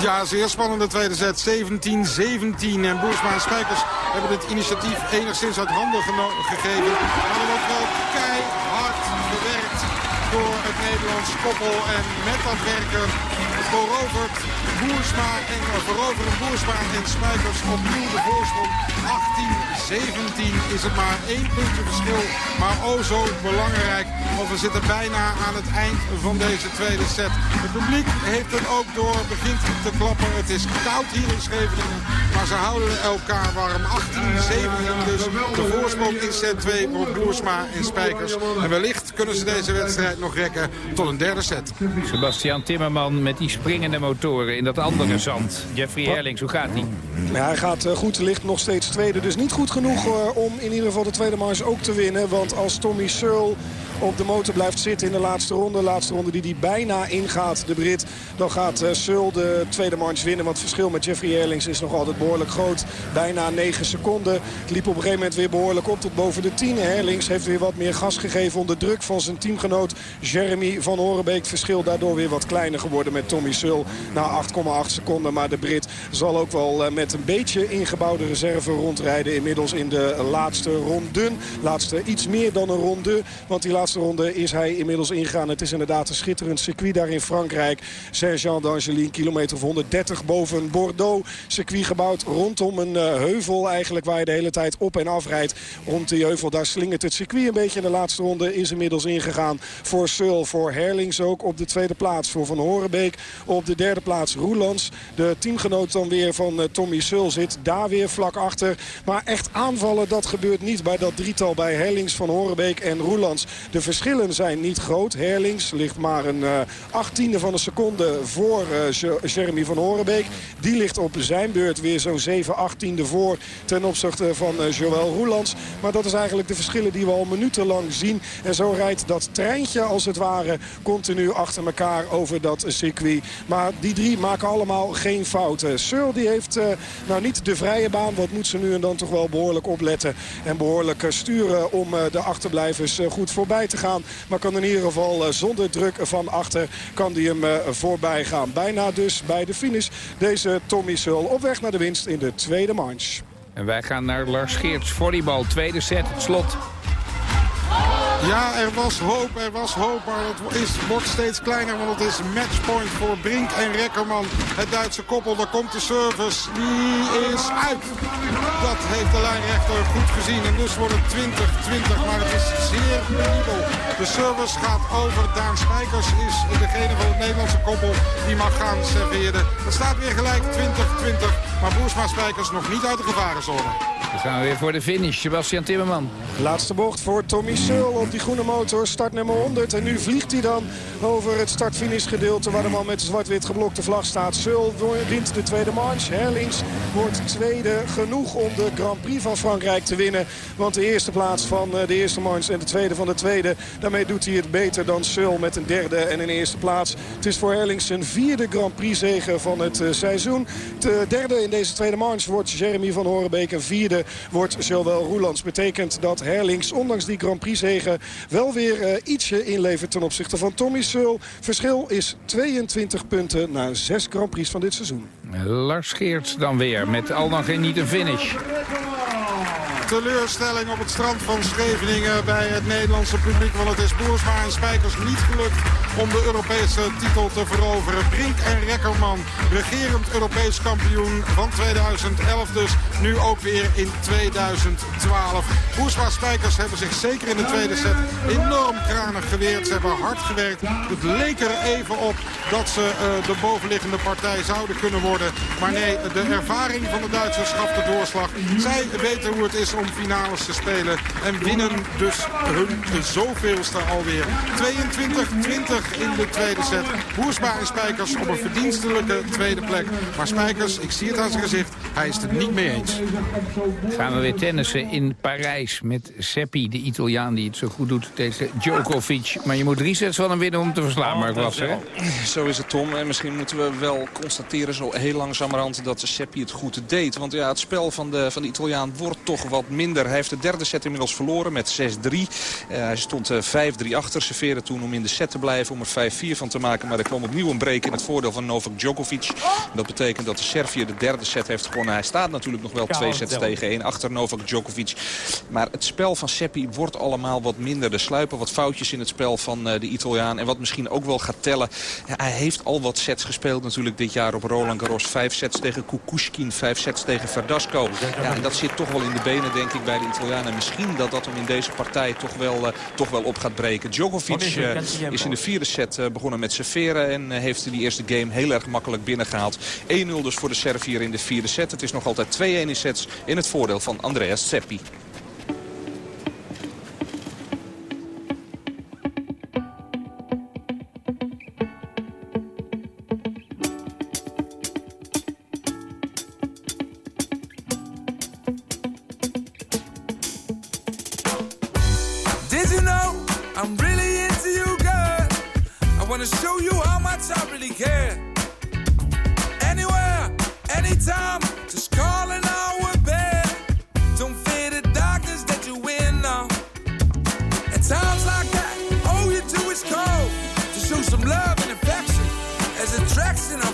Ja, zeer spannende tweede set. 17-17. En Boersma en Spijkers hebben het initiatief enigszins uit handen gegeven. Maar er wordt wel Nederlands koppel. En met dat werken verovert Boersma en veroveren Boersma en Spijkers opnieuw de voorsprong. 18-17 is het maar één puntje verschil. Maar oh zo belangrijk. Want we zitten bijna aan het eind van deze tweede set. Het publiek heeft het ook door, begint te klappen. Het is koud hier in Scheveningen. Maar ze houden elkaar warm. 18-17 dus de voorsprong in set 2 voor Boersma en Spijkers. En wellicht kunnen ze deze wedstrijd nog rekken tot een derde set. Sebastian Timmerman met die springende motoren in dat andere zand. Jeffrey Erlings, hoe gaat hij? Ja, hij gaat eh, goed, ligt nog steeds tweede. Dus niet goed genoeg om in ieder geval de tweede mars ook te winnen. Want als Tommy Searle op de motor blijft zitten in de laatste ronde. De laatste ronde die hij bijna ingaat, de Brit. Dan gaat uh, Sul de tweede manche winnen. Want het verschil met Jeffrey Erlings is nog altijd behoorlijk groot. Bijna 9 seconden. Het liep op een gegeven moment weer behoorlijk op tot boven de 10. Erlings heeft weer wat meer gas gegeven onder druk van zijn teamgenoot Jeremy van Horenbeek. Het verschil daardoor weer wat kleiner geworden met Tommy Sul na 8,8 seconden. Maar de Brit zal ook wel met een beetje ingebouwde reserve rondrijden. Inmiddels in de laatste ronden. Laatste iets meer dan een ronde. Want die laatste ronde is hij inmiddels ingegaan. Het is inderdaad een schitterend circuit daar in Frankrijk. Saint-Jean d'Angelin, kilometer of 130 boven Bordeaux. Circuit gebouwd rondom een uh, heuvel eigenlijk waar je de hele tijd op en af rijdt. Rond die heuvel, daar slingert het circuit een beetje. De laatste ronde is inmiddels ingegaan voor Sul, voor Herlings ook op de tweede plaats. Voor Van Horenbeek op de derde plaats Roelands. De teamgenoot dan weer van uh, Tommy Sul zit daar weer vlak achter. Maar echt aanvallen, dat gebeurt niet bij dat drietal bij Herlings, Van Horenbeek en Roelands. De verschillen zijn niet groot. Herlings ligt maar een uh, achttiende van een seconde voor uh, Jeremy van Horenbeek. Die ligt op zijn beurt weer zo'n 7 achttiende voor ten opzichte van uh, Joël Roelands. Maar dat is eigenlijk de verschillen die we al minutenlang zien. En zo rijdt dat treintje als het ware continu achter elkaar over dat circuit. Maar die drie maken allemaal geen fouten. Searle die heeft nou niet de vrije baan. Wat moet ze nu en dan toch wel behoorlijk opletten. En behoorlijk sturen om de achterblijvers goed voorbij te gaan. Maar kan in ieder geval zonder druk van achter kan die hem voorbij gaan. Bijna dus bij de finish deze Tommy Sul op weg naar de winst in de tweede manche. En wij gaan naar Lars Geerts, volleybal, tweede set, slot. Ja, er was hoop, er was hoop, maar het is, wordt steeds kleiner, want het is matchpoint voor Brink en Rekkerman. Het Duitse koppel, daar komt de service, die is uit. Dat heeft de lijnrechter goed gezien en dus wordt het 20-20, maar het is zeer penibel. De service gaat over, Daan Spijkers is degene van het Nederlandse koppel die mag gaan serveren. Het staat weer gelijk 20-20, maar Boersma Spijkers nog niet uit de gevarenzone. Dan gaan we weer voor de finish, Sebastian Timmerman. Laatste bocht voor Tommy Sul op die groene motor. Start nummer 100. En nu vliegt hij dan over het start-finish gedeelte... waar de man met de zwart-wit geblokte vlag staat. Sul wint de tweede march. Herlings wordt tweede genoeg om de Grand Prix van Frankrijk te winnen. Want de eerste plaats van de eerste march en de tweede van de tweede... daarmee doet hij het beter dan Sul met een derde en een eerste plaats. Het is voor Herlings zijn vierde Grand Prix zegen van het uh, seizoen. De derde in deze tweede march wordt Jeremy van Horenbeek. En vierde wordt Joël Roelands. Betekent dat Herlings, ondanks die Grand Prix zegen wel weer uh, ietsje inlevert ten opzichte van Tommy Sul. Verschil is 22 punten na 6 Grand Prix van dit seizoen. Lars Geert dan weer met al dan geen niet een finish teleurstelling op het strand van Scheveningen bij het Nederlandse publiek. Want het is Boersma en Spijkers niet gelukt om de Europese titel te veroveren. Brink en Rekkerman, regerend Europees kampioen van 2011 dus. Nu ook weer in 2012. Boersma Spijkers hebben zich zeker in de tweede set enorm kranig geweerd. Ze hebben hard gewerkt. Het leek er even op dat ze uh, de bovenliggende partij zouden kunnen worden. Maar nee, de ervaring van de Duitsers gaf de doorslag. Zij weten hoe het is om finales te spelen. En winnen dus hun zoveelste alweer. 22-20 in de tweede set. Boersma en Spijkers op een verdienstelijke tweede plek. Maar Spijkers, ik zie het aan zijn gezicht, hij is het er niet mee eens. Gaan we weer tennissen in Parijs met Seppi, de Italiaan die het zo goed doet tegen Djokovic. Maar je moet drie sets van hem winnen om te verslaan, Mark Wasser. Zo is het, Tom. En misschien moeten we wel constateren zo heel langzamerhand dat Seppi het goed deed. Want ja, het spel van de, van de Italiaan wordt toch wat minder. Hij heeft de derde set inmiddels verloren met 6-3. Uh, hij stond uh, 5-3 achter. Serveren toen om in de set te blijven. Om er 5-4 van te maken. Maar er kwam opnieuw een break in het voordeel van Novak Djokovic. Dat betekent dat de Serviër de derde set heeft gewonnen. Hij staat natuurlijk nog wel twee sets tegen één achter Novak Djokovic. Maar het spel van Seppi wordt allemaal wat minder. Er sluipen wat foutjes in het spel van uh, de Italiaan. En wat misschien ook wel gaat tellen. Hij heeft al wat sets gespeeld natuurlijk dit jaar op Roland Garros. Vijf sets tegen Kukushkin. Vijf sets tegen Verdasco. Ja, en dat zit toch wel in de benen denk ik bij de Italianen. Misschien dat dat hem in deze partij toch wel, uh, toch wel op gaat breken. Djokovic uh, is in de vierde set uh, begonnen met serveren. En heeft die eerste game heel erg makkelijk binnengehaald. 1-0 dus voor de Servier in de vierde set. Het is nog altijd 2-1 in sets in het voordeel van Andreas Seppi. Jackson.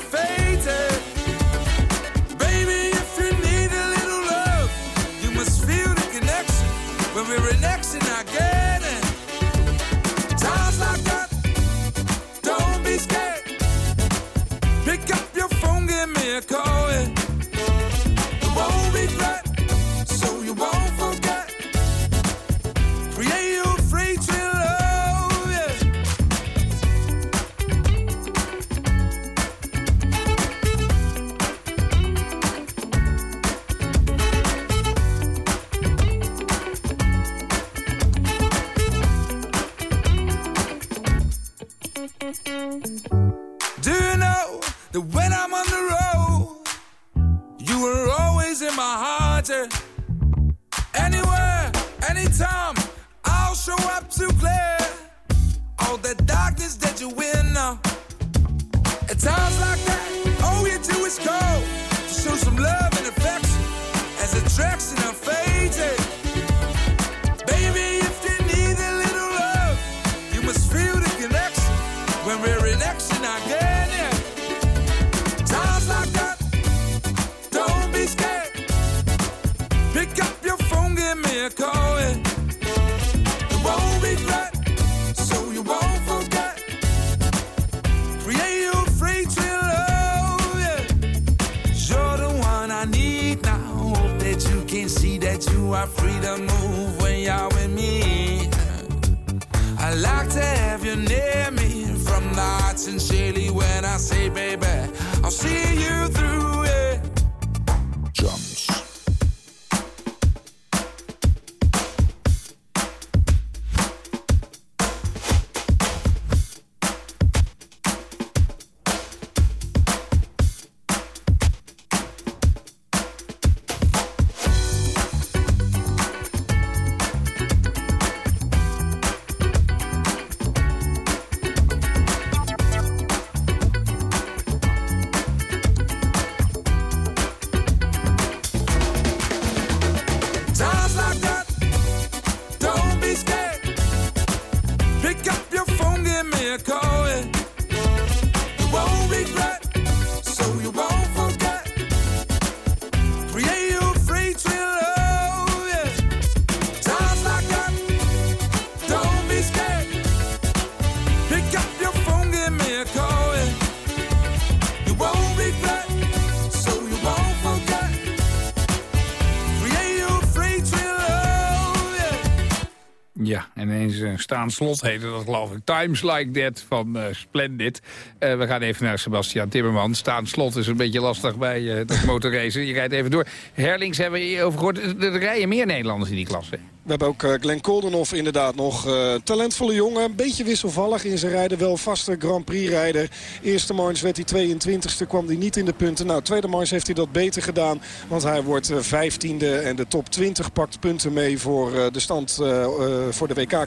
Staand slot heette dat geloof ik. Times Like That van eh, Splendid. Eh, we gaan even naar Sebastian Timmerman. Staand slot is een beetje lastig bij eh dat motorracen. Je rijdt even door. Herlings hebben we hierover gehoord. Er rijden meer Nederlanders in die klasse. We hebben ook eh, Glenn Koldenhoff inderdaad nog. eh, talentvolle jongen, een beetje wisselvallig in zijn rijden. Wel vaste Grand Prix rijder. Eerste Mars werd hij 22e, kwam hij niet in de punten. Nou, tweede Mars heeft hij dat beter gedaan. Want hij wordt eh, 15e en de top 20 pakt punten mee voor eh, de stand eh, eh, voor, de WK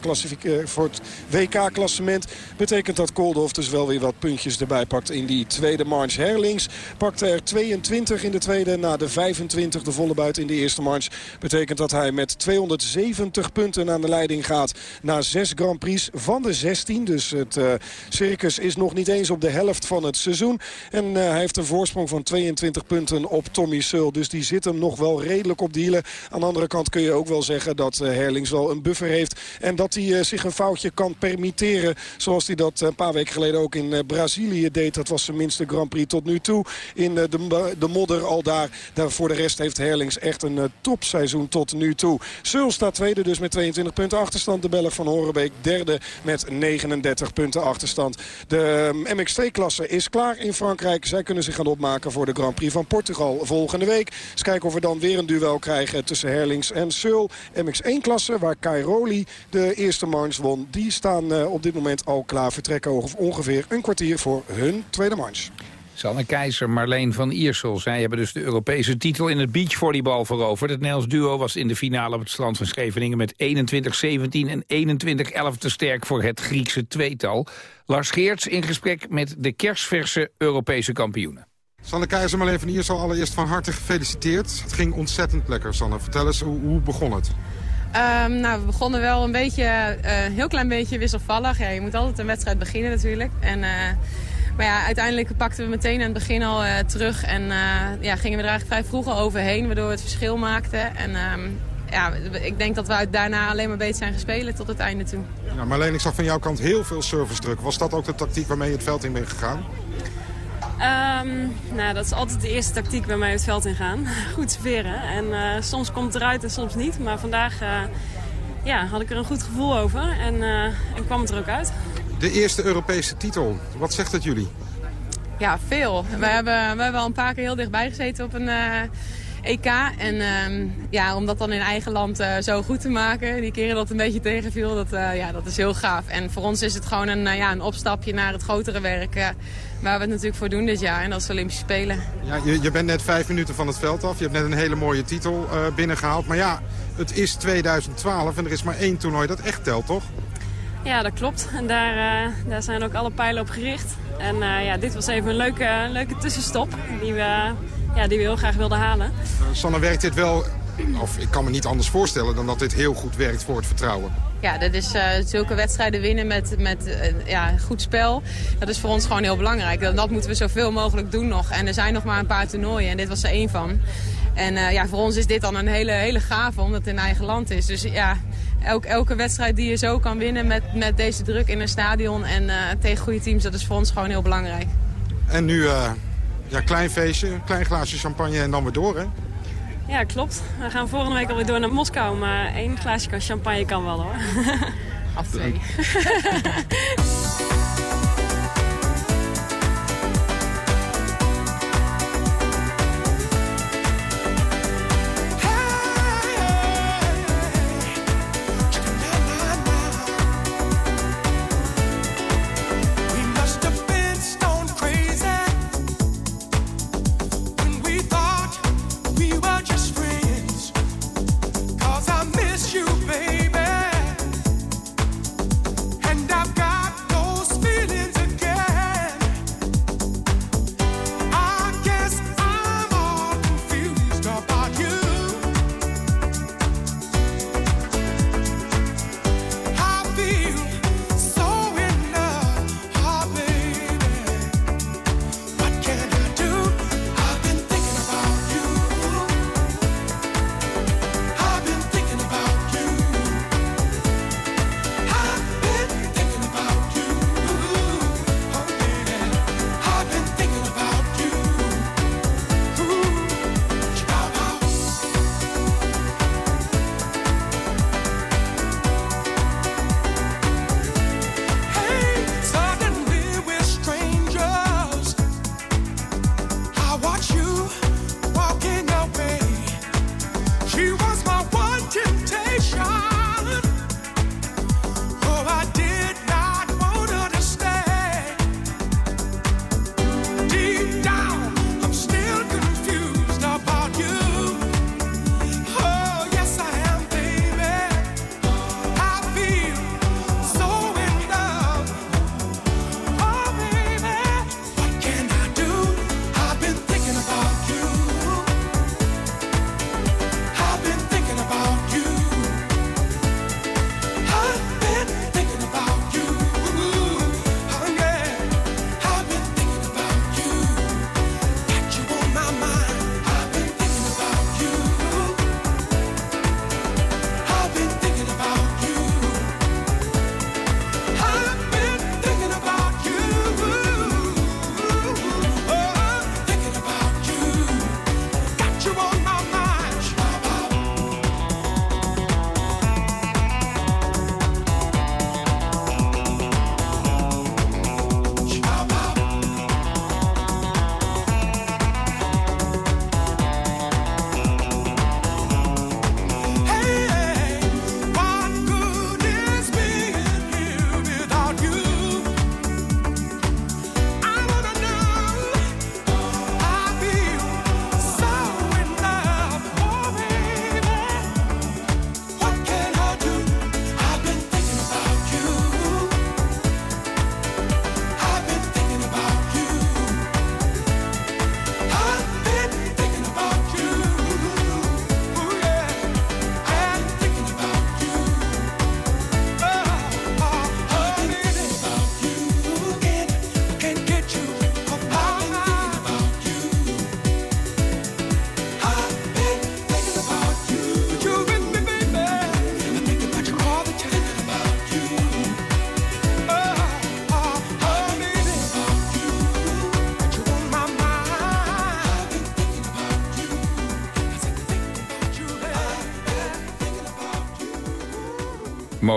voor het WK-klassement. Betekent dat Koldenhoff dus wel weer wat puntjes erbij pakt in die tweede Mars. Herlings pakte er 22 in de tweede. Na de 25 de volle buit in de eerste Mars. Betekent dat hij met 270 punten aan de leiding gaat. Na zes Grand Prix van de 16. Dus het eh, circus is nog niet eens op de helft van het seizoen. En eh, hij heeft een voorsprong van 22 punten op Tommy Seul. Dus die zit hem nog wel redelijk op de hielen. Aan de andere kant kun je ook wel zeggen dat eh, Herlings wel een buffer heeft. En dat hij zich een foutje kan permitteren. Zoals hij dat een paar weken geleden ook in Brazilië deed. Dat was zijn minste Grand Prix tot nu toe. In de, de modder al daar. daar. Voor de rest heeft Herlings echt een topseizoen tot nu toe. Seul staat tweede dus met 22 punten achterstand. De Belg van Horenbeek derde met 39 punten achterstand. De eh, MX2-klasse is klaar in Frankrijk. Zij kunnen zich gaan opmaken voor de Grand Prix van Portugal volgende week. Eens kijken of we dan weer een duel krijgen tussen Herlings en Seul. MX1-klasse waar Cairoli de eerste march won. Die staan eh, op dit moment al klaar vertrekken. Of ongeveer een kwartier voor hun tweede march. Sanne Keizer, Marleen van Iersel. Zij hebben dus de Europese titel in het beachvolleybal veroverd. Het Nederlands duo was in de finale op het strand van Scheveningen... met 21-17 en 21-11 te sterk voor het Griekse tweetal. Lars Geerts in gesprek met de kerstverse Europese kampioenen. Sanne Keizer, Marleen van Iersel, allereerst van harte gefeliciteerd. Het ging ontzettend lekker, Sanne. Vertel eens, hoe, hoe begon het? Um, nou, we begonnen wel een beetje, uh, een heel klein beetje wisselvallig. Ja, je moet altijd een wedstrijd beginnen natuurlijk. En, uh, maar ja, uiteindelijk pakten we meteen aan het begin al uh, terug. En ja, gingen we er eigenlijk vrij vroeg al overheen, waardoor we het verschil maakten. En um, ja, ik denk dat we daarna alleen maar beter zijn gespeeld tot het einde toe. Ja, Marleen, ik zag van jouw kant heel veel service druk. Was dat ook de tactiek waarmee je het veld in bent gegaan? Um, nou, dat is altijd de eerste tactiek waarmee we het veld in gaan. Goed serveren. En uh, soms komt het eruit en soms niet. Maar vandaag uh, ja, had ik er een goed gevoel over en, uh, en kwam het er ook uit. De eerste Europese titel. Wat zegt het jullie? Ja, veel. We hebben, we hebben al een paar keer heel dichtbij gezeten op een EK. En um, ja, om dat dan in eigen land uh, zo goed te maken, die keren dat een beetje tegenviel, dat, uh, ja, dat is heel gaaf. En voor ons is het gewoon een, ja, een opstapje naar het grotere werk waar we het natuurlijk voor doen dit jaar. En dat is de Olympische Spelen. Ja, je, je bent net vijf minuten van het veld af. Je hebt net een hele mooie titel binnengehaald. Maar ja, het is 2012 en er is maar één toernooi dat echt telt, toch? Ja, dat klopt. En daar, daar zijn ook alle pijlen op gericht. En ja, dit was even een leuke, leuke tussenstop die we ja, die we heel graag wilden halen. Sanne, werkt dit wel, of ik kan me niet anders voorstellen dan dat dit heel goed werkt voor het vertrouwen? Ja, dat is uh, zulke wedstrijden winnen met, met uh, ja, goed spel. Dat is voor ons gewoon heel belangrijk. Dat, dat moeten we zoveel mogelijk doen nog. En er zijn nog maar een paar toernooien en dit was er één van. En uh, ja, voor ons is dit dan een hele, hele gave, omdat het in eigen land is. Dus ja, elke, elke wedstrijd die je zo kan winnen met, met deze druk in een stadion en tegen goede teams, dat is voor ons gewoon heel belangrijk. En nu ja, klein feestje, een klein glaasje champagne en dan weer door, hè? Ja, klopt. We gaan volgende week alweer door naar Moskou, maar één glaasje champagne kan wel, hoor. Af twee.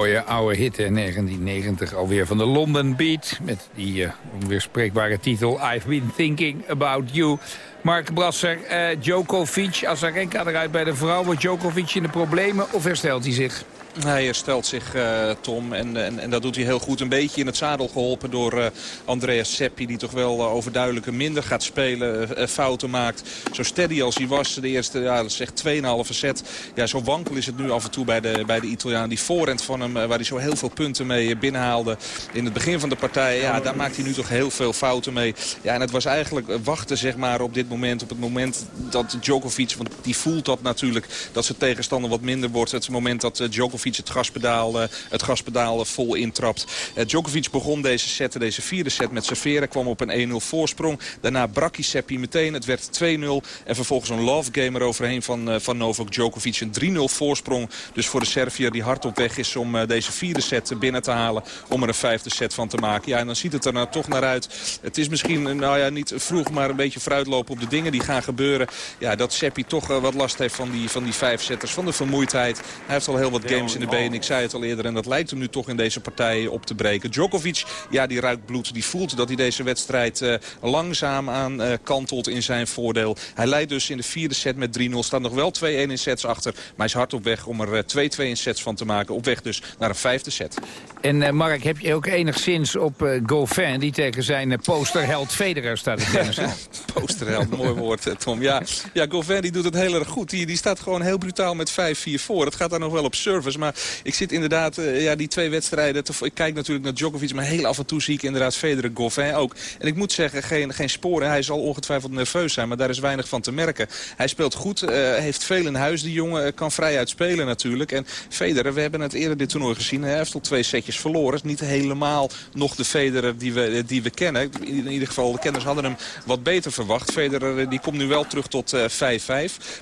Mooie oude hit, hè, 1990 alweer van de London Beat. Met die uh, onweerspreekbare titel I've been thinking about you. Mark Brasser, uh, Djokovic, Azarenka eruit bij de vrouwen. Djokovic in de problemen of herstelt hij zich? Hij herstelt zich, uh, Tom. En, en, en, dat doet hij heel goed. Een beetje in het zadel geholpen door uh, Andreas Seppi. Die toch wel uh, overduidelijk minder gaat spelen. fouten maakt. Zo steady als hij was. De eerste, ja, dat echt 2,5 set. Ja, zo wankel is het nu af en toe bij de, bij de Italiaan. Die voorhand van hem, waar hij zo heel veel punten mee binnenhaalde. In het begin van de partij, ja, daar maakt hij nu toch heel veel fouten mee. Ja, en het was eigenlijk wachten, zeg maar, op dit moment. Op het moment dat Djokovic, want die voelt dat natuurlijk. Dat zijn tegenstander wat minder wordt. Het moment dat Djokovic het gaspedaal, eh, het gaspedaal vol intrapt. Eh, Djokovic begon deze set, deze vierde set met serveren. Kwam op een 1-0 voorsprong. Daarna brak hij Seppi meteen. Het werd 2-0. En vervolgens een love game eroverheen van, eh, van Novak Djokovic. Een 3-0 voorsprong. Dus voor de Serviër die hard op weg is om deze vierde set binnen te halen. Om er een vijfde set van te maken. Ja, en dan ziet het er nou toch naar uit. Het is misschien, nou ja, niet vroeg, maar een beetje vooruitlopen op de dingen die gaan gebeuren. Ja, dat Seppi toch wat last heeft van die, van die vijf setters. Van de vermoeidheid. Hij heeft al heel wat games in de benen. Ik zei het al eerder en dat lijkt hem nu toch in deze partij op te breken. Djokovic, ja, die ruikt bloed. Die voelt dat hij deze wedstrijd uh, langzaam aan uh, kantelt in zijn voordeel. Hij leidt dus in de vierde set met 3-0. Staat nog wel 2-1 in sets achter. Maar hij is hard op weg om er 2-2 uh, in sets van te maken. Op weg dus naar een vijfde set. En uh, Mark, heb je ook enigszins op Goffin... die tegen zijn posterheld Federer staat te tennissen? posterheld, mooi woord, Tom. Ja, ja Goffin die doet het heel erg goed. Die, die staat gewoon heel brutaal met 5-4 voor. Het gaat daar nog wel op service. Maar ik zit inderdaad, ja, die twee wedstrijden... Te, ik kijk natuurlijk naar Djokovic, maar heel af en toe zie ik inderdaad Federer Goffin ook. En ik moet zeggen, geen, geen sporen. Hij zal ongetwijfeld nerveus zijn, maar daar is weinig van te merken. Hij speelt goed, heeft veel in huis. Die jongen kan vrij uitspelen natuurlijk. En Federer, we hebben het eerder dit toernooi gezien. Hij heeft al twee setjes verloren. is niet helemaal nog de Federer die we, die we kennen. In ieder geval, de kenners hadden hem wat beter verwacht. Federer die komt nu wel terug tot 5-5.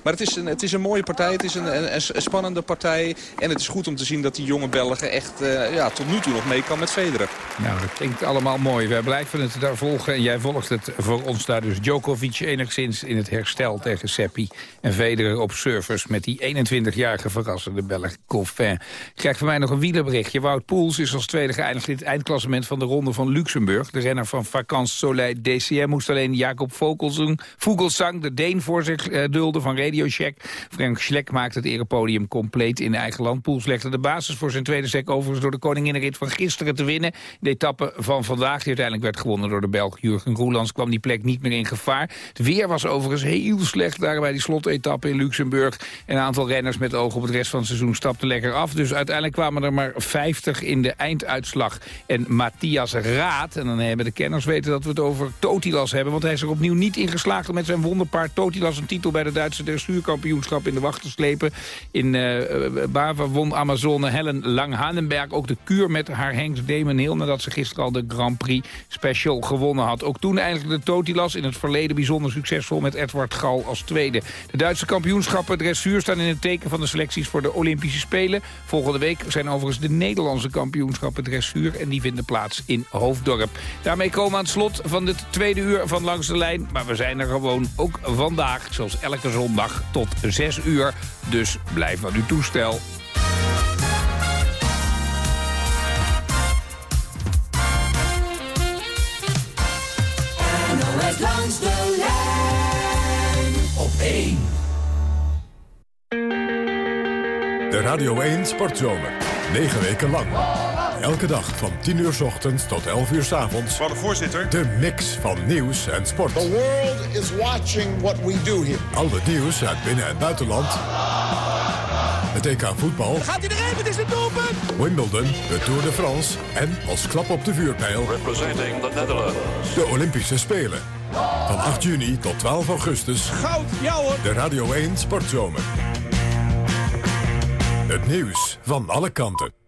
maar het is, een, het is een mooie partij. Het is een, spannende partij. En het is goed om te zien dat die jonge Belgen echt uh, ja, tot nu toe nog mee kan met Federer. Nou, dat klinkt allemaal mooi. Wij blijven het daar volgen. En jij volgt het voor ons daar dus. Djokovic enigszins in het herstel tegen Seppi. En Federer op servers met die 21-jarige verrassende Belg Goffin. Krijgt van mij nog een wielerberichtje. Wout Poels is als tweede geëindigd in het eindklassement van de Ronde van Luxemburg. De renner van Vacances Soleil DCM moest alleen Jacob Vogelsang, de Deen, voor zich uh, dulden van Radio Check. Frank Schleck maakte het erepodium compleet in eigen land. Legde de basis voor zijn tweede sec overigens door de koninginrit van gisteren te winnen. De etappe van vandaag, die uiteindelijk werd gewonnen door de Belg Jurgen Roelands, kwam die plek niet meer in gevaar. Het weer was overigens heel slecht daar bij die slotetappe in Luxemburg. Een aantal renners met oog op het rest van het seizoen stapten lekker af. Dus uiteindelijk kwamen er maar 50 in de einduitslag. En Matthias Raad, en dan hebben de kenners weten dat we het over Totilas hebben... want hij is er opnieuw niet in geslaagd om met zijn wonderpaard Totilas... een titel bij de Duitse dressuurkampioenschap in de wacht te slepen. In uh, Bava won Amazone Helen Langhanenberg ook de kuur met haar Henks Damon Hill... nadat ze gisteren al de Grand Prix Special gewonnen had. Ook toen eindigde de Totilas in het verleden bijzonder succesvol... met Edward Gal als tweede. De Duitse kampioenschappen dressuur staan in het teken van de selecties voor de Olympische Spelen. Volgende week zijn overigens de Nederlandse kampioenschappen dressuur... en die vinden plaats in Hoofddorp. Daarmee komen we aan het slot van het tweede uur van Langs de Lijn. Maar we zijn er gewoon ook vandaag, zoals elke zondag, tot 6 uur. Dus blijf aan uw toestel. NOS langs de lijn op 1. De Radio 1 Sportzomer. 9 weken lang. Elke dag van 10 uur s ochtends tot 11 uur s avonds. Van de voorzitter. De mix van nieuws en sport. The world is watching what we do here. Al het nieuws uit binnen- en buitenland. Het EK voetbal. Gaat hij erin? Het is het doelpunt! Wimbledon, de Tour de France en als klap op de vuurpijl... Representing the Netherlands. De Olympische Spelen. Van 8 juni tot 12 augustus. Goud, jou De Radio 1 Sportzomer. Het nieuws van alle kanten.